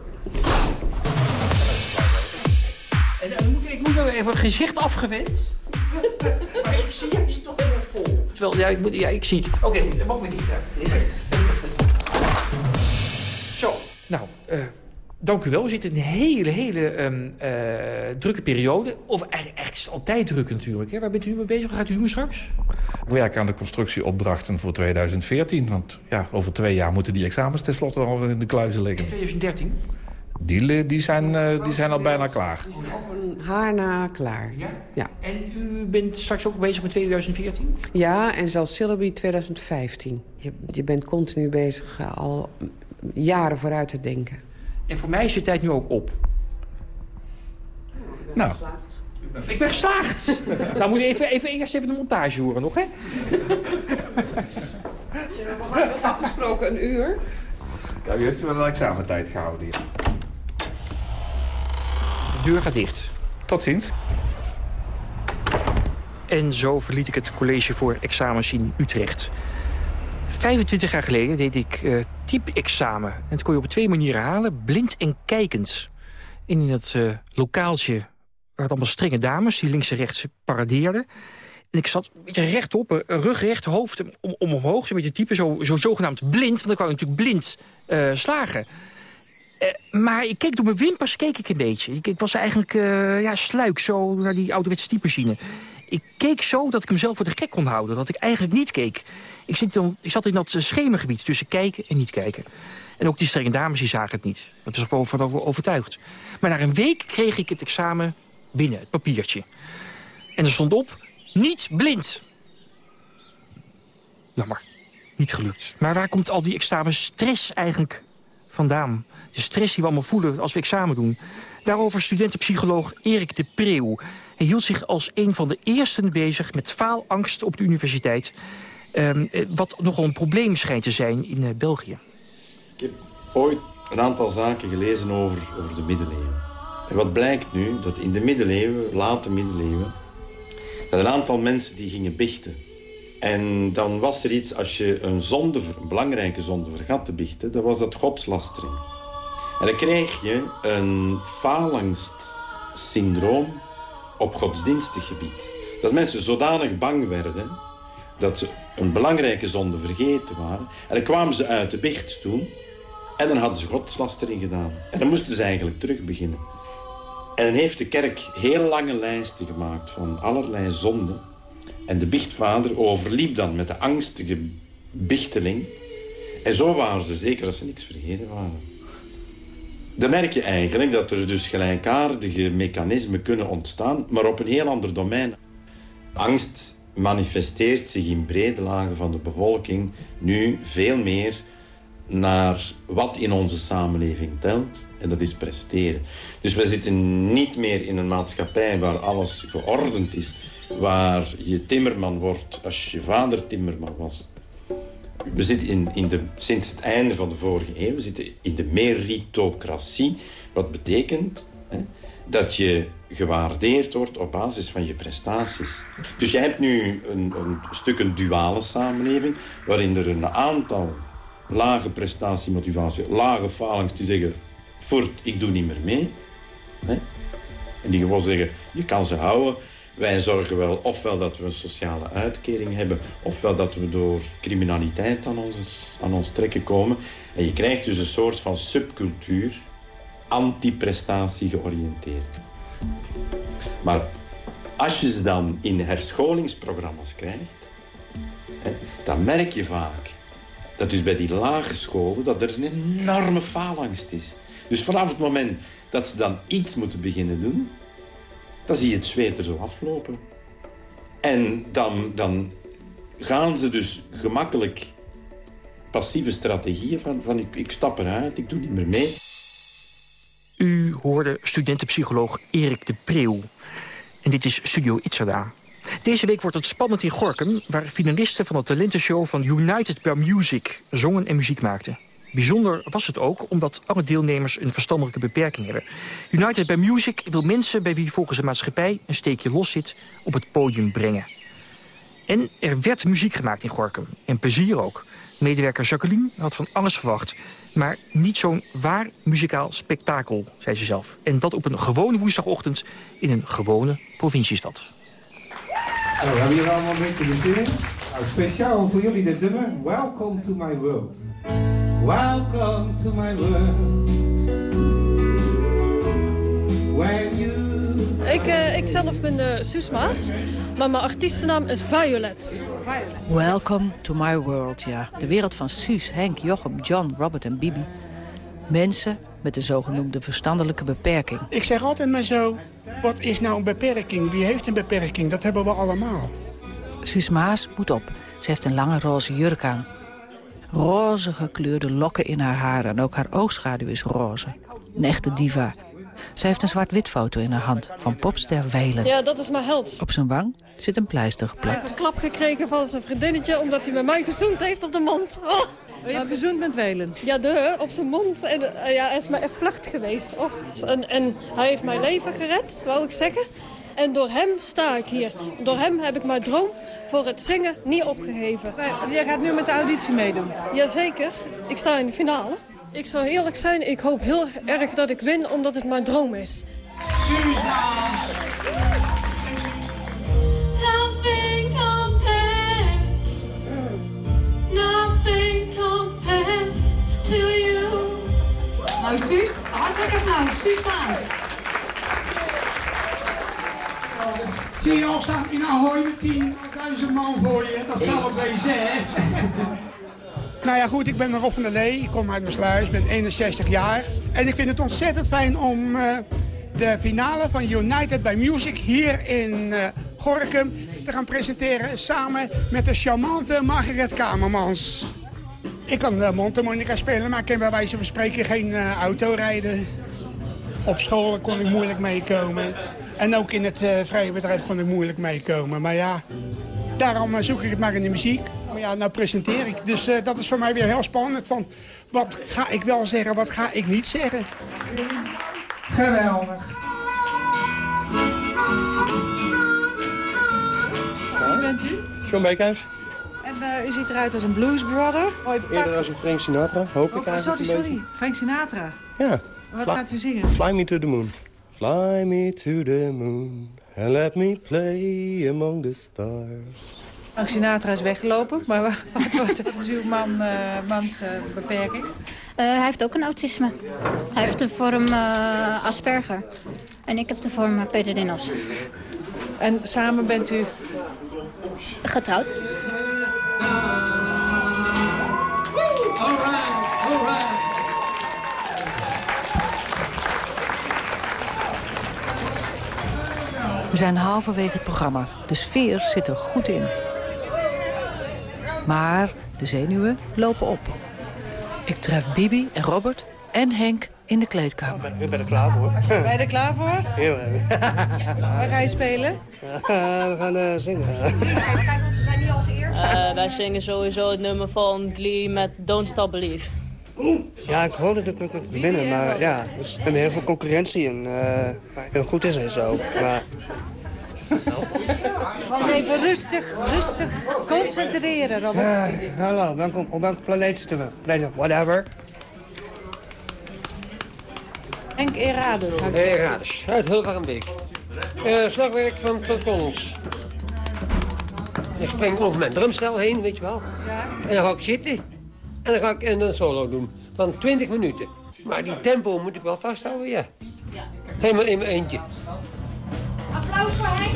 En dan moet, ik moet nog even een gezicht afgewend. maar ik zie je toch helemaal vol. Terwijl, ja, ik, moet, ja, ik zie het. Oké, okay, dat mag me niet. Hè. Zo, nou, uh, dank u wel. We zitten in een hele, hele um, uh, drukke periode. Of eigenlijk, eigenlijk is het altijd druk natuurlijk. Hè. Waar bent u nu mee bezig? Wat gaat u doen straks? Ik werk aan de constructieopdrachten voor 2014. Want ja, over twee jaar moeten die examens tenslotte al in de kluizen liggen. In 2013? Die, die, zijn, uh, die zijn al bijna klaar. Op een haar na klaar. Ja? ja? En u bent straks ook bezig met 2014? Ja, en zelfs Syllabi 2015. Je, je bent continu bezig uh, al jaren vooruit te denken. En voor mij is de tijd nu ook op. Nou. Ik ben geslaagd. nou moet je even, even, eerst even de montage horen nog, hè? Ja, we hadden afgesproken een uur. Ja, u heeft u wel een examentijd gehouden hier. De deur gaat dicht. Tot ziens. En zo verliet ik het college voor examens in Utrecht. 25 jaar geleden deed ik uh, type-examen. En dat kon je op twee manieren halen. Blind en kijkend. En in dat uh, lokaaltje waren allemaal strenge dames... die links en rechts paradeerden. En ik zat een beetje rechtop, rug recht, hoofd om, om omhoog. Een beetje type, zo, zo zogenaamd blind. Want dan kwam natuurlijk blind uh, slagen. Maar ik keek door mijn wimpers keek ik een beetje. Ik, ik was eigenlijk ja, sluik zo naar die ouderwetse typemachine. Ik keek zo dat ik hem zelf voor de gek kon houden. Dat ik eigenlijk niet keek. Ik, dan, ik zat in dat schemergebied tussen kijken en niet kijken. En ook die strenge dames die zagen het niet. Dat was gewoon van overtuigd. Maar na een week kreeg ik het examen binnen, het papiertje. En er stond op, niet blind. Jammer, niet gelukt. Maar waar komt al die examenstress eigenlijk vandaan? De stress die we allemaal voelen als we examen doen. Daarover studentenpsycholoog Erik de Preeuw. Hij hield zich als een van de eersten bezig met faalangst op de universiteit. Um, wat nogal een probleem schijnt te zijn in uh, België. Ik heb ooit een aantal zaken gelezen over, over de middeleeuwen. En wat blijkt nu? Dat in de middeleeuwen, late middeleeuwen... dat een aantal mensen die gingen bichten. En dan was er iets, als je een zonde, een belangrijke zonde vergat te bichten... dan was dat godslastering. En dan kreeg je een falangstsyndroom op godsdienstig gebied. Dat mensen zodanig bang werden dat ze een belangrijke zonde vergeten waren. En dan kwamen ze uit de bicht toe en dan hadden ze godslastering gedaan. En dan moesten ze eigenlijk terug beginnen. En dan heeft de kerk heel lange lijsten gemaakt van allerlei zonden. En de bichtvader overliep dan met de angstige bichteling. En zo waren ze zeker dat ze niks vergeten waren. Dan merk je eigenlijk dat er dus gelijkaardige mechanismen kunnen ontstaan, maar op een heel ander domein. Angst manifesteert zich in brede lagen van de bevolking nu veel meer naar wat in onze samenleving telt. En dat is presteren. Dus we zitten niet meer in een maatschappij waar alles geordend is. Waar je timmerman wordt als je vader timmerman was. We zitten in, in de, sinds het einde van de vorige eeuw we zitten in de meritocratie. Wat betekent hè, dat je gewaardeerd wordt op basis van je prestaties. Dus je hebt nu een, een stuk een duale samenleving... waarin er een aantal lage prestatiemotivatie, lage falings die zeggen... voort, ik doe niet meer mee. Hè? En die gewoon zeggen, je kan ze houden. Wij zorgen wel ofwel dat we een sociale uitkering hebben... ofwel dat we door criminaliteit aan ons, aan ons trekken komen. En je krijgt dus een soort van subcultuur... anti-prestatie georiënteerd. Maar als je ze dan in herscholingsprogramma's krijgt... Dan merk je vaak dat dus bij die lage scholen... dat er een enorme faalangst is. Dus vanaf het moment dat ze dan iets moeten beginnen doen... dan zie je het zweet er zo aflopen. En dan, dan gaan ze dus gemakkelijk passieve strategieën van, van ik, ik stap eruit, ik doe niet meer mee. U hoorde studentenpsycholoog Erik de Preeuw. En dit is Studio Itzada. Deze week wordt het spannend in Gorkum... waar finalisten van de talentenshow van United by Music... zongen en muziek maakten. Bijzonder was het ook omdat alle deelnemers een verstandelijke beperking hebben. United by Music wil mensen bij wie volgens de maatschappij een steekje los zit... op het podium brengen. En er werd muziek gemaakt in Gorkum. En plezier ook. Medewerker Jacqueline had van alles verwacht. Maar niet zo'n waar muzikaal spektakel, zei ze zelf. En dat op een gewone woensdagochtend in een gewone provinciestad. We hebben hier allemaal zin in. Nou, speciaal voor jullie dit nummer. Welcome to my world. Welcome to my world. When you... Ik, uh, ik zelf ben uh, Suus Maas, maar mijn artiestennaam is Violet. Welcome to my world, ja. De wereld van Suus, Henk, Jochem, John, Robert en Bibi. Mensen met de zogenoemde verstandelijke beperking. Ik zeg altijd maar zo, wat is nou een beperking? Wie heeft een beperking? Dat hebben we allemaal. Suus Maas moet op. Ze heeft een lange roze jurk aan. Roze gekleurde lokken in haar haar en ook haar oogschaduw is roze. Een echte diva. Zij heeft een zwart-wit foto in haar hand van popster Weilen. Ja, dat is mijn held. Op zijn wang zit een pleister Hij geplakt. heeft een klap gekregen van zijn vriendinnetje omdat hij met mij gezoend heeft op de mond. Oh. je hebt gezoend met Welen? Ja, de, op zijn mond. En eh, ja, hij is mij echt vlucht geweest. Oh. En, en hij heeft mijn leven gered, wou ik zeggen. En door hem sta ik hier. Door hem heb ik mijn droom voor het zingen niet opgegeven. Jij gaat nu met de auditie meedoen? Jazeker. Ik sta in de finale. Ik zou eerlijk zijn, ik hoop heel erg dat ik win, omdat het mijn droom is. Nothing compares. Nothing compares to you. Nou, Suus, hartelijk nou, Suus Maas. Zie je al staan in Ahoy met 10.000 man voor je. Dat zal het wezen, hè? nou ja, goed, ik ben Rob van der Lee. Ik kom uit mijn sluis, ben 61 jaar. En ik vind het ontzettend fijn om eh, de finale van United by Music hier in eh, Gorkum te gaan presenteren. Samen met de charmante Margaret Kamermans. Ik kan de mondharmonica spelen, maar ik kan bij wijze van spreken geen eh, auto rijden. Op school kon ik moeilijk meekomen. En ook in het eh, vrije bedrijf kon ik moeilijk meekomen. Maar ja, daarom eh, zoek ik het maar in de muziek. Maar ja, nou presenteer ik. Dus eh, dat is voor mij weer heel spannend. Van, wat ga ik wel zeggen, wat ga ik niet zeggen? Geweldig. Wie bent u? John Beekhuis. En eh, u ziet eruit als een blues brother. Mooi Eerder als een Frank Sinatra, hoop ik Oh, eigenlijk sorry, sorry. Frank Sinatra. Ja. Wat Fly- gaat u zingen? Fly me to the moon. Fly me to the moon. And let me play among the stars. Frank Sinatra is weggelopen, maar wa- wat, wat, wat is uw man, eh, mans eh, beperking? Eh, hij heeft ook een autisme. Hij heeft de vorm eh, Asperger. En ik heb de vorm Peter Dinos. En samen bent u? Getrouwd. We zijn halverwege het programma. De sfeer zit er goed in. Maar de zenuwen lopen op. Ik tref Bibi en Robert en Henk in de kleedkamer. Ik ben er klaar voor. Ben je er klaar voor? Heel erg. Waar ga je spelen? we gaan eh, zingen. Eh, wij zingen sowieso het nummer van Glee met Don't Stop Believe. Ja, ik hoorde dat ik ook winnen, maar ja, dus we hebben heel veel concurrentie en eh, heel goed is en zo. Maar Gewoon even rustig, rustig concentreren, Robert. Ja, hallo, welkom, op welke planeet zitten we? Planeet whatever. Henk Erades. uit- Erades, uit Hilvarenbeek. Eh slagwerk van Collins. Ik spring over mijn drumstel heen, weet je wel. En dan ga ik zitten. En dan ga ik een solo doen. Van 20 minuten. Maar die tempo moet ik wel vasthouden, ja. Helemaal in mijn eentje. Applaus voor Henk.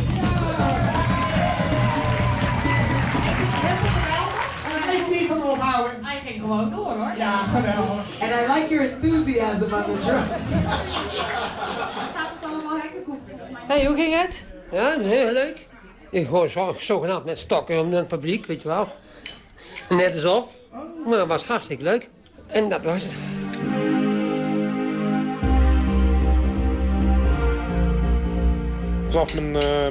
Ik niet van ophouden. Hij ging gewoon door hoor. Ja, geweldig. And I like your enthusiasm on the drums. Waar staat het allemaal hekkenkoek? Hey, hoe ging het? Ja, heel leuk. Ik gooi zo, zogenaamd met stokken om het publiek, weet je wel. Net alsof. Maar dat was hartstikke leuk. En dat was het. Vanaf mijn eh,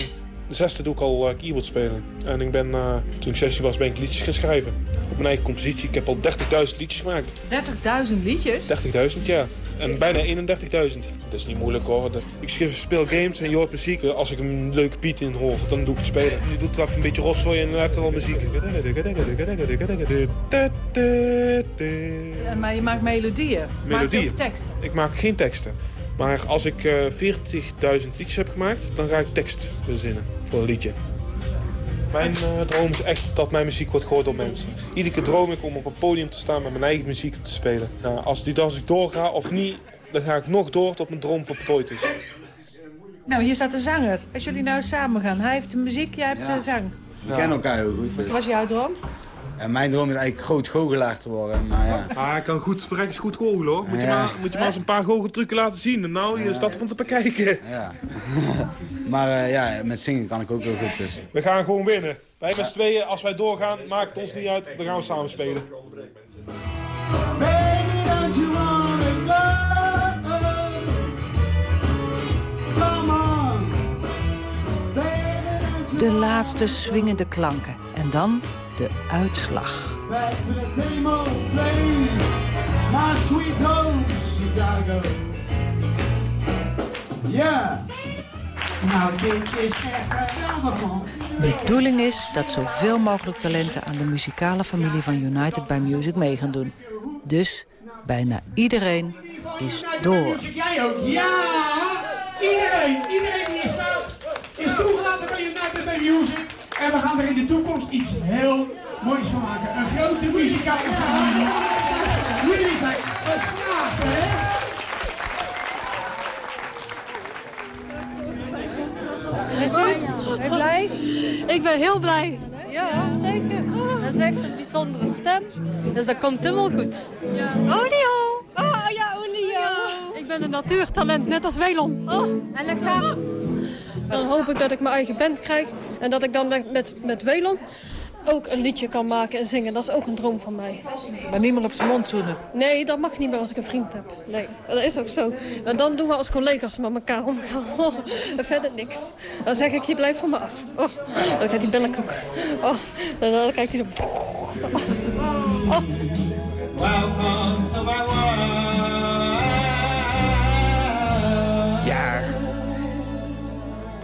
zesde doe ik al eh, keyboard spelen. En ik ben, eh, toen ik 16 was, ben ik liedjes gaan schrijven. Op mijn eigen compositie. Ik heb al 30.000 liedjes gemaakt. 30.000 liedjes? 30.000, ja. En bijna 31.000. Dat is niet moeilijk hoor. Ik schrijf- speel games en je hoort muziek. Als ik een leuke beat in hoor, dan doe ik het spelen. Nu doet het even een beetje rotzooi en dan heb je al muziek. Ja, maar je maakt melodieën. Maak Melodieën. ook teksten? Ik maak geen teksten. Maar als ik eh 40.000 liedjes heb gemaakt, dan ga ik tekst verzinnen voor een liedje. Mijn eh, droom is echt dat mijn muziek wordt gehoord door mensen. Iedere keer droom ik om op een podium te staan met mijn eigen muziek te spelen. Nou, als, die, als ik doorga of niet, dan ga ik nog door tot mijn droom voltooid is. Nou, hier staat de zanger. Als jullie nou samen gaan. Hij heeft de muziek, jij hebt Ja. de zang. We kennen elkaar heel goed. Wat Dus. was jouw droom? En mijn droom is eigenlijk groot goochelaar te worden. Maar ja. Ah, hij kan goed, verrekkers goed goochelen hoor. Moet je, maar, moet je maar eens een paar goocheltrucken laten zien. Nou, hier staat er van te bekijken. ja. maar eh, ja, met zingen kan ik ook heel goed. Dus. We gaan gewoon winnen. Wij met z'n tweeën, als wij doorgaan, maakt het ons niet uit. Dan gaan we samen spelen. De laatste swingende klanken. En dan de uitslag. Back to the same old place. My sweet home, Chicago. Ja. Nou, dit is echt geweldig, man. De bedoeling is dat zoveel mogelijk talenten aan de muzikale familie van United by Music mee gaan doen. Dus bijna iedereen is door. Jij ook? Ja! Iedereen, iedereen die staat, is toegelaten bij United by Music. En we gaan er in de toekomst iets heel moois van maken. Een grote muzikale familie. Jullie zijn geslaagd, hè? En zus, ben je blij? Ik ben heel blij. Ja, zeker. Dat is echt een bijzondere stem. Dus dat komt helemaal goed. Ja. Olio! Oh ja, Olio! Ik ben een natuurtalent, net als Welon. Oh. En gaat... Dan hoop ik dat ik mijn eigen band krijg. En dat ik dan met, met, met Welon ook een liedje kan maken en zingen. Dat is ook een droom van mij. Maar niemand op zijn mond zoenen. Nee, dat mag niet meer als ik een vriend heb. Nee, dat is ook zo. En dan doen we als collega's met elkaar omgaan. Oh, verder niks. Dan zeg ik, je blijft van me af. Oh, dan krijgt die billenkoek. Oh, dan, dan kijkt hij zo... Oh.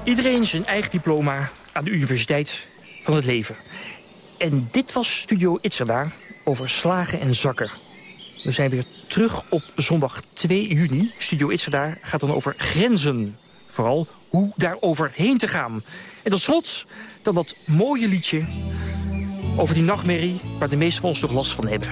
Iedereen zijn eigen diploma aan de Universiteit van het Leven. En dit was Studio Itzerda over slagen en zakken. We zijn weer terug op zondag 2 juni. Studio Itzerda gaat dan over grenzen. Vooral hoe daar overheen te gaan. En tot slot dan dat mooie liedje over die nachtmerrie... waar de meesten van ons nog last van hebben.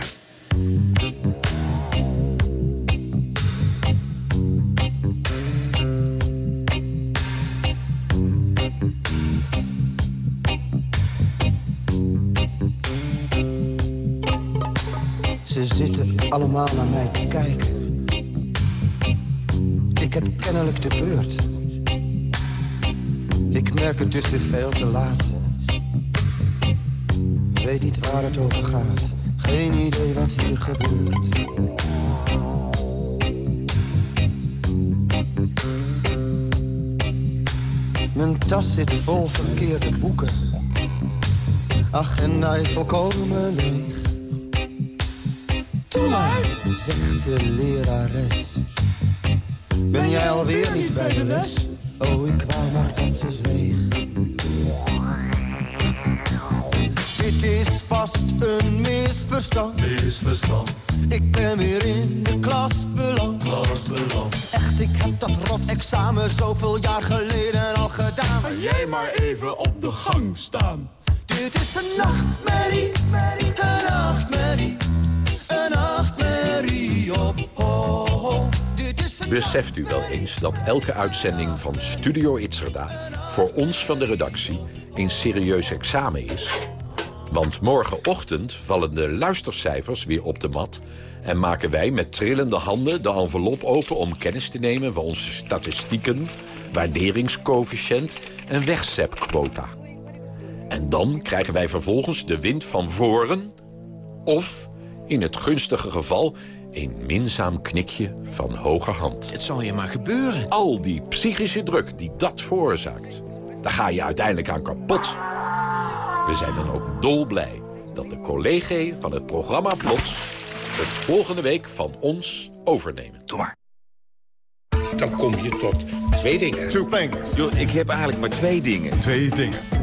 Ze zitten allemaal naar mij te kijken. Ik heb kennelijk de beurt. Ik merk het dus weer veel te laat. Weet niet waar het over gaat. Geen idee wat hier gebeurt. Mijn tas zit vol verkeerde boeken. Agenda is volkomen leeg. Doe maar, zegt de lerares. Ben jij alweer niet bij de les? Oh, ik wou maar dat ze zweeg. Dit is vast een misverstand. Misverstand. Ik ben weer in de klas beland. Klas beland. Echt, ik heb dat rot examen zoveel jaar geleden al gedaan. Ga jij maar even op de gang staan. Dit is een nachtmerrie, een nachtmerrie, Beseft u wel eens dat elke uitzending van Studio Itzerda... voor ons van de redactie een serieus examen is? Want morgenochtend vallen de luistercijfers weer op de mat... en maken wij met trillende handen de envelop open... om kennis te nemen van onze statistieken, waarderingscoëfficiënt en wegzepquota. En dan krijgen wij vervolgens de wind van voren... of, in het gunstige geval, een minzaam knikje van hogerhand. Het zal je maar gebeuren. Al die psychische druk die dat veroorzaakt, daar ga je uiteindelijk aan kapot. We zijn dan ook dolblij dat de collega's van het programma Plots... het volgende week van ons overnemen. Doe maar. Dan kom je tot twee dingen. Two things. Yo, ik heb eigenlijk maar twee dingen. Twee dingen.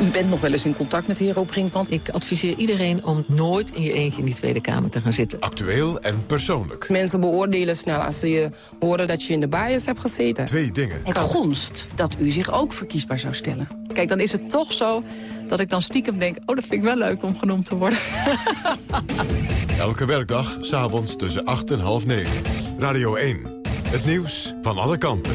U bent nog wel eens in contact met Hero Brinkman. Ik adviseer iedereen om nooit in je eentje in die Tweede Kamer te gaan zitten. Actueel en persoonlijk. Mensen beoordelen snel als ze je horen dat je in de bias hebt gezeten. Twee dingen. Het gonst dat u zich ook verkiesbaar zou stellen. Kijk, dan is het toch zo dat ik dan stiekem denk... oh, dat vind ik wel leuk om genoemd te worden. Elke werkdag, s'avonds tussen 8 en half 9. Radio 1. Het nieuws van alle kanten.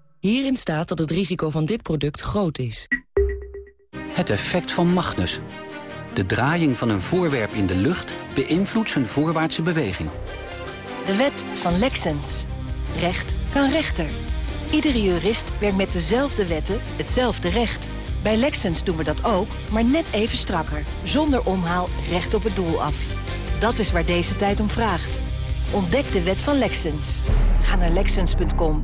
Hierin staat dat het risico van dit product groot is. Het effect van Magnus. De draaiing van een voorwerp in de lucht beïnvloedt zijn voorwaartse beweging. De wet van Lexens. Recht kan rechter. Iedere jurist werkt met dezelfde wetten hetzelfde recht. Bij Lexens doen we dat ook, maar net even strakker. Zonder omhaal recht op het doel af. Dat is waar deze tijd om vraagt. Ontdek de wet van Lexens. Ga naar Lexens.com.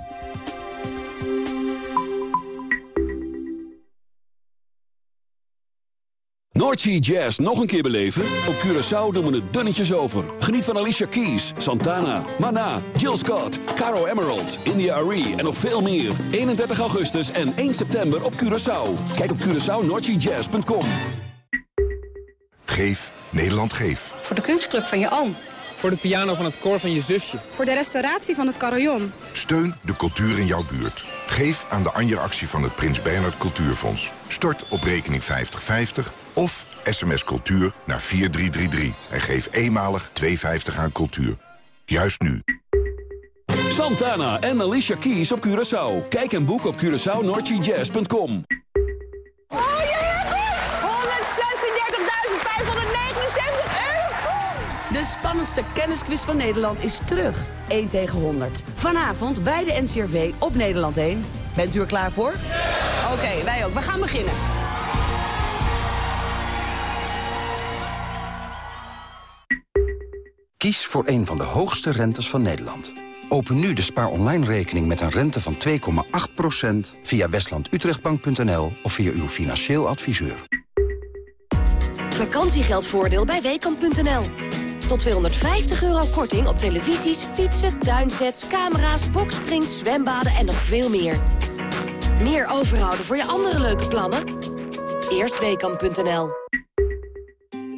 Noordsea Jazz nog een keer beleven? Op Curaçao doen we het dunnetjes over. Geniet van Alicia Keys, Santana, Mana, Jill Scott, Caro Emerald, India Arie en nog veel meer. 31 augustus en 1 september op Curaçao. Kijk op CuraçaoNoordseaJazz.com Geef Nederland Geef. Voor de kunstclub van je oom. Voor de piano van het koor van je zusje. Voor de restauratie van het carillon. Steun de cultuur in jouw buurt. Geef aan de Anja-actie van het Prins Bernhard Cultuurfonds. Stort op rekening 5050 of sms cultuur naar 4333. En geef eenmalig 2,50 aan cultuur. Juist nu. Santana en Alicia Keys op Curaçao. Kijk en boek op CuraçaoNordGJazz.com. Oh, je hebt het! 136.579 euro! De spannendste kennisquiz van Nederland is terug. 1 tegen 100. Vanavond bij de NCRV op Nederland 1. Bent u er klaar voor? Oké, wij ook. We gaan beginnen. Kies voor een van de hoogste rentes van Nederland. Open nu de spaar online rekening met een rente van 2,8% via westlandutrechtbank.nl of via uw financieel adviseur. Vakantiegeldvoordeel bij Weekamp.nl. Tot 250 euro korting op televisies, fietsen, tuinsets, camera's, boksprings, zwembaden en nog veel meer. Meer overhouden voor je andere leuke plannen? Eerst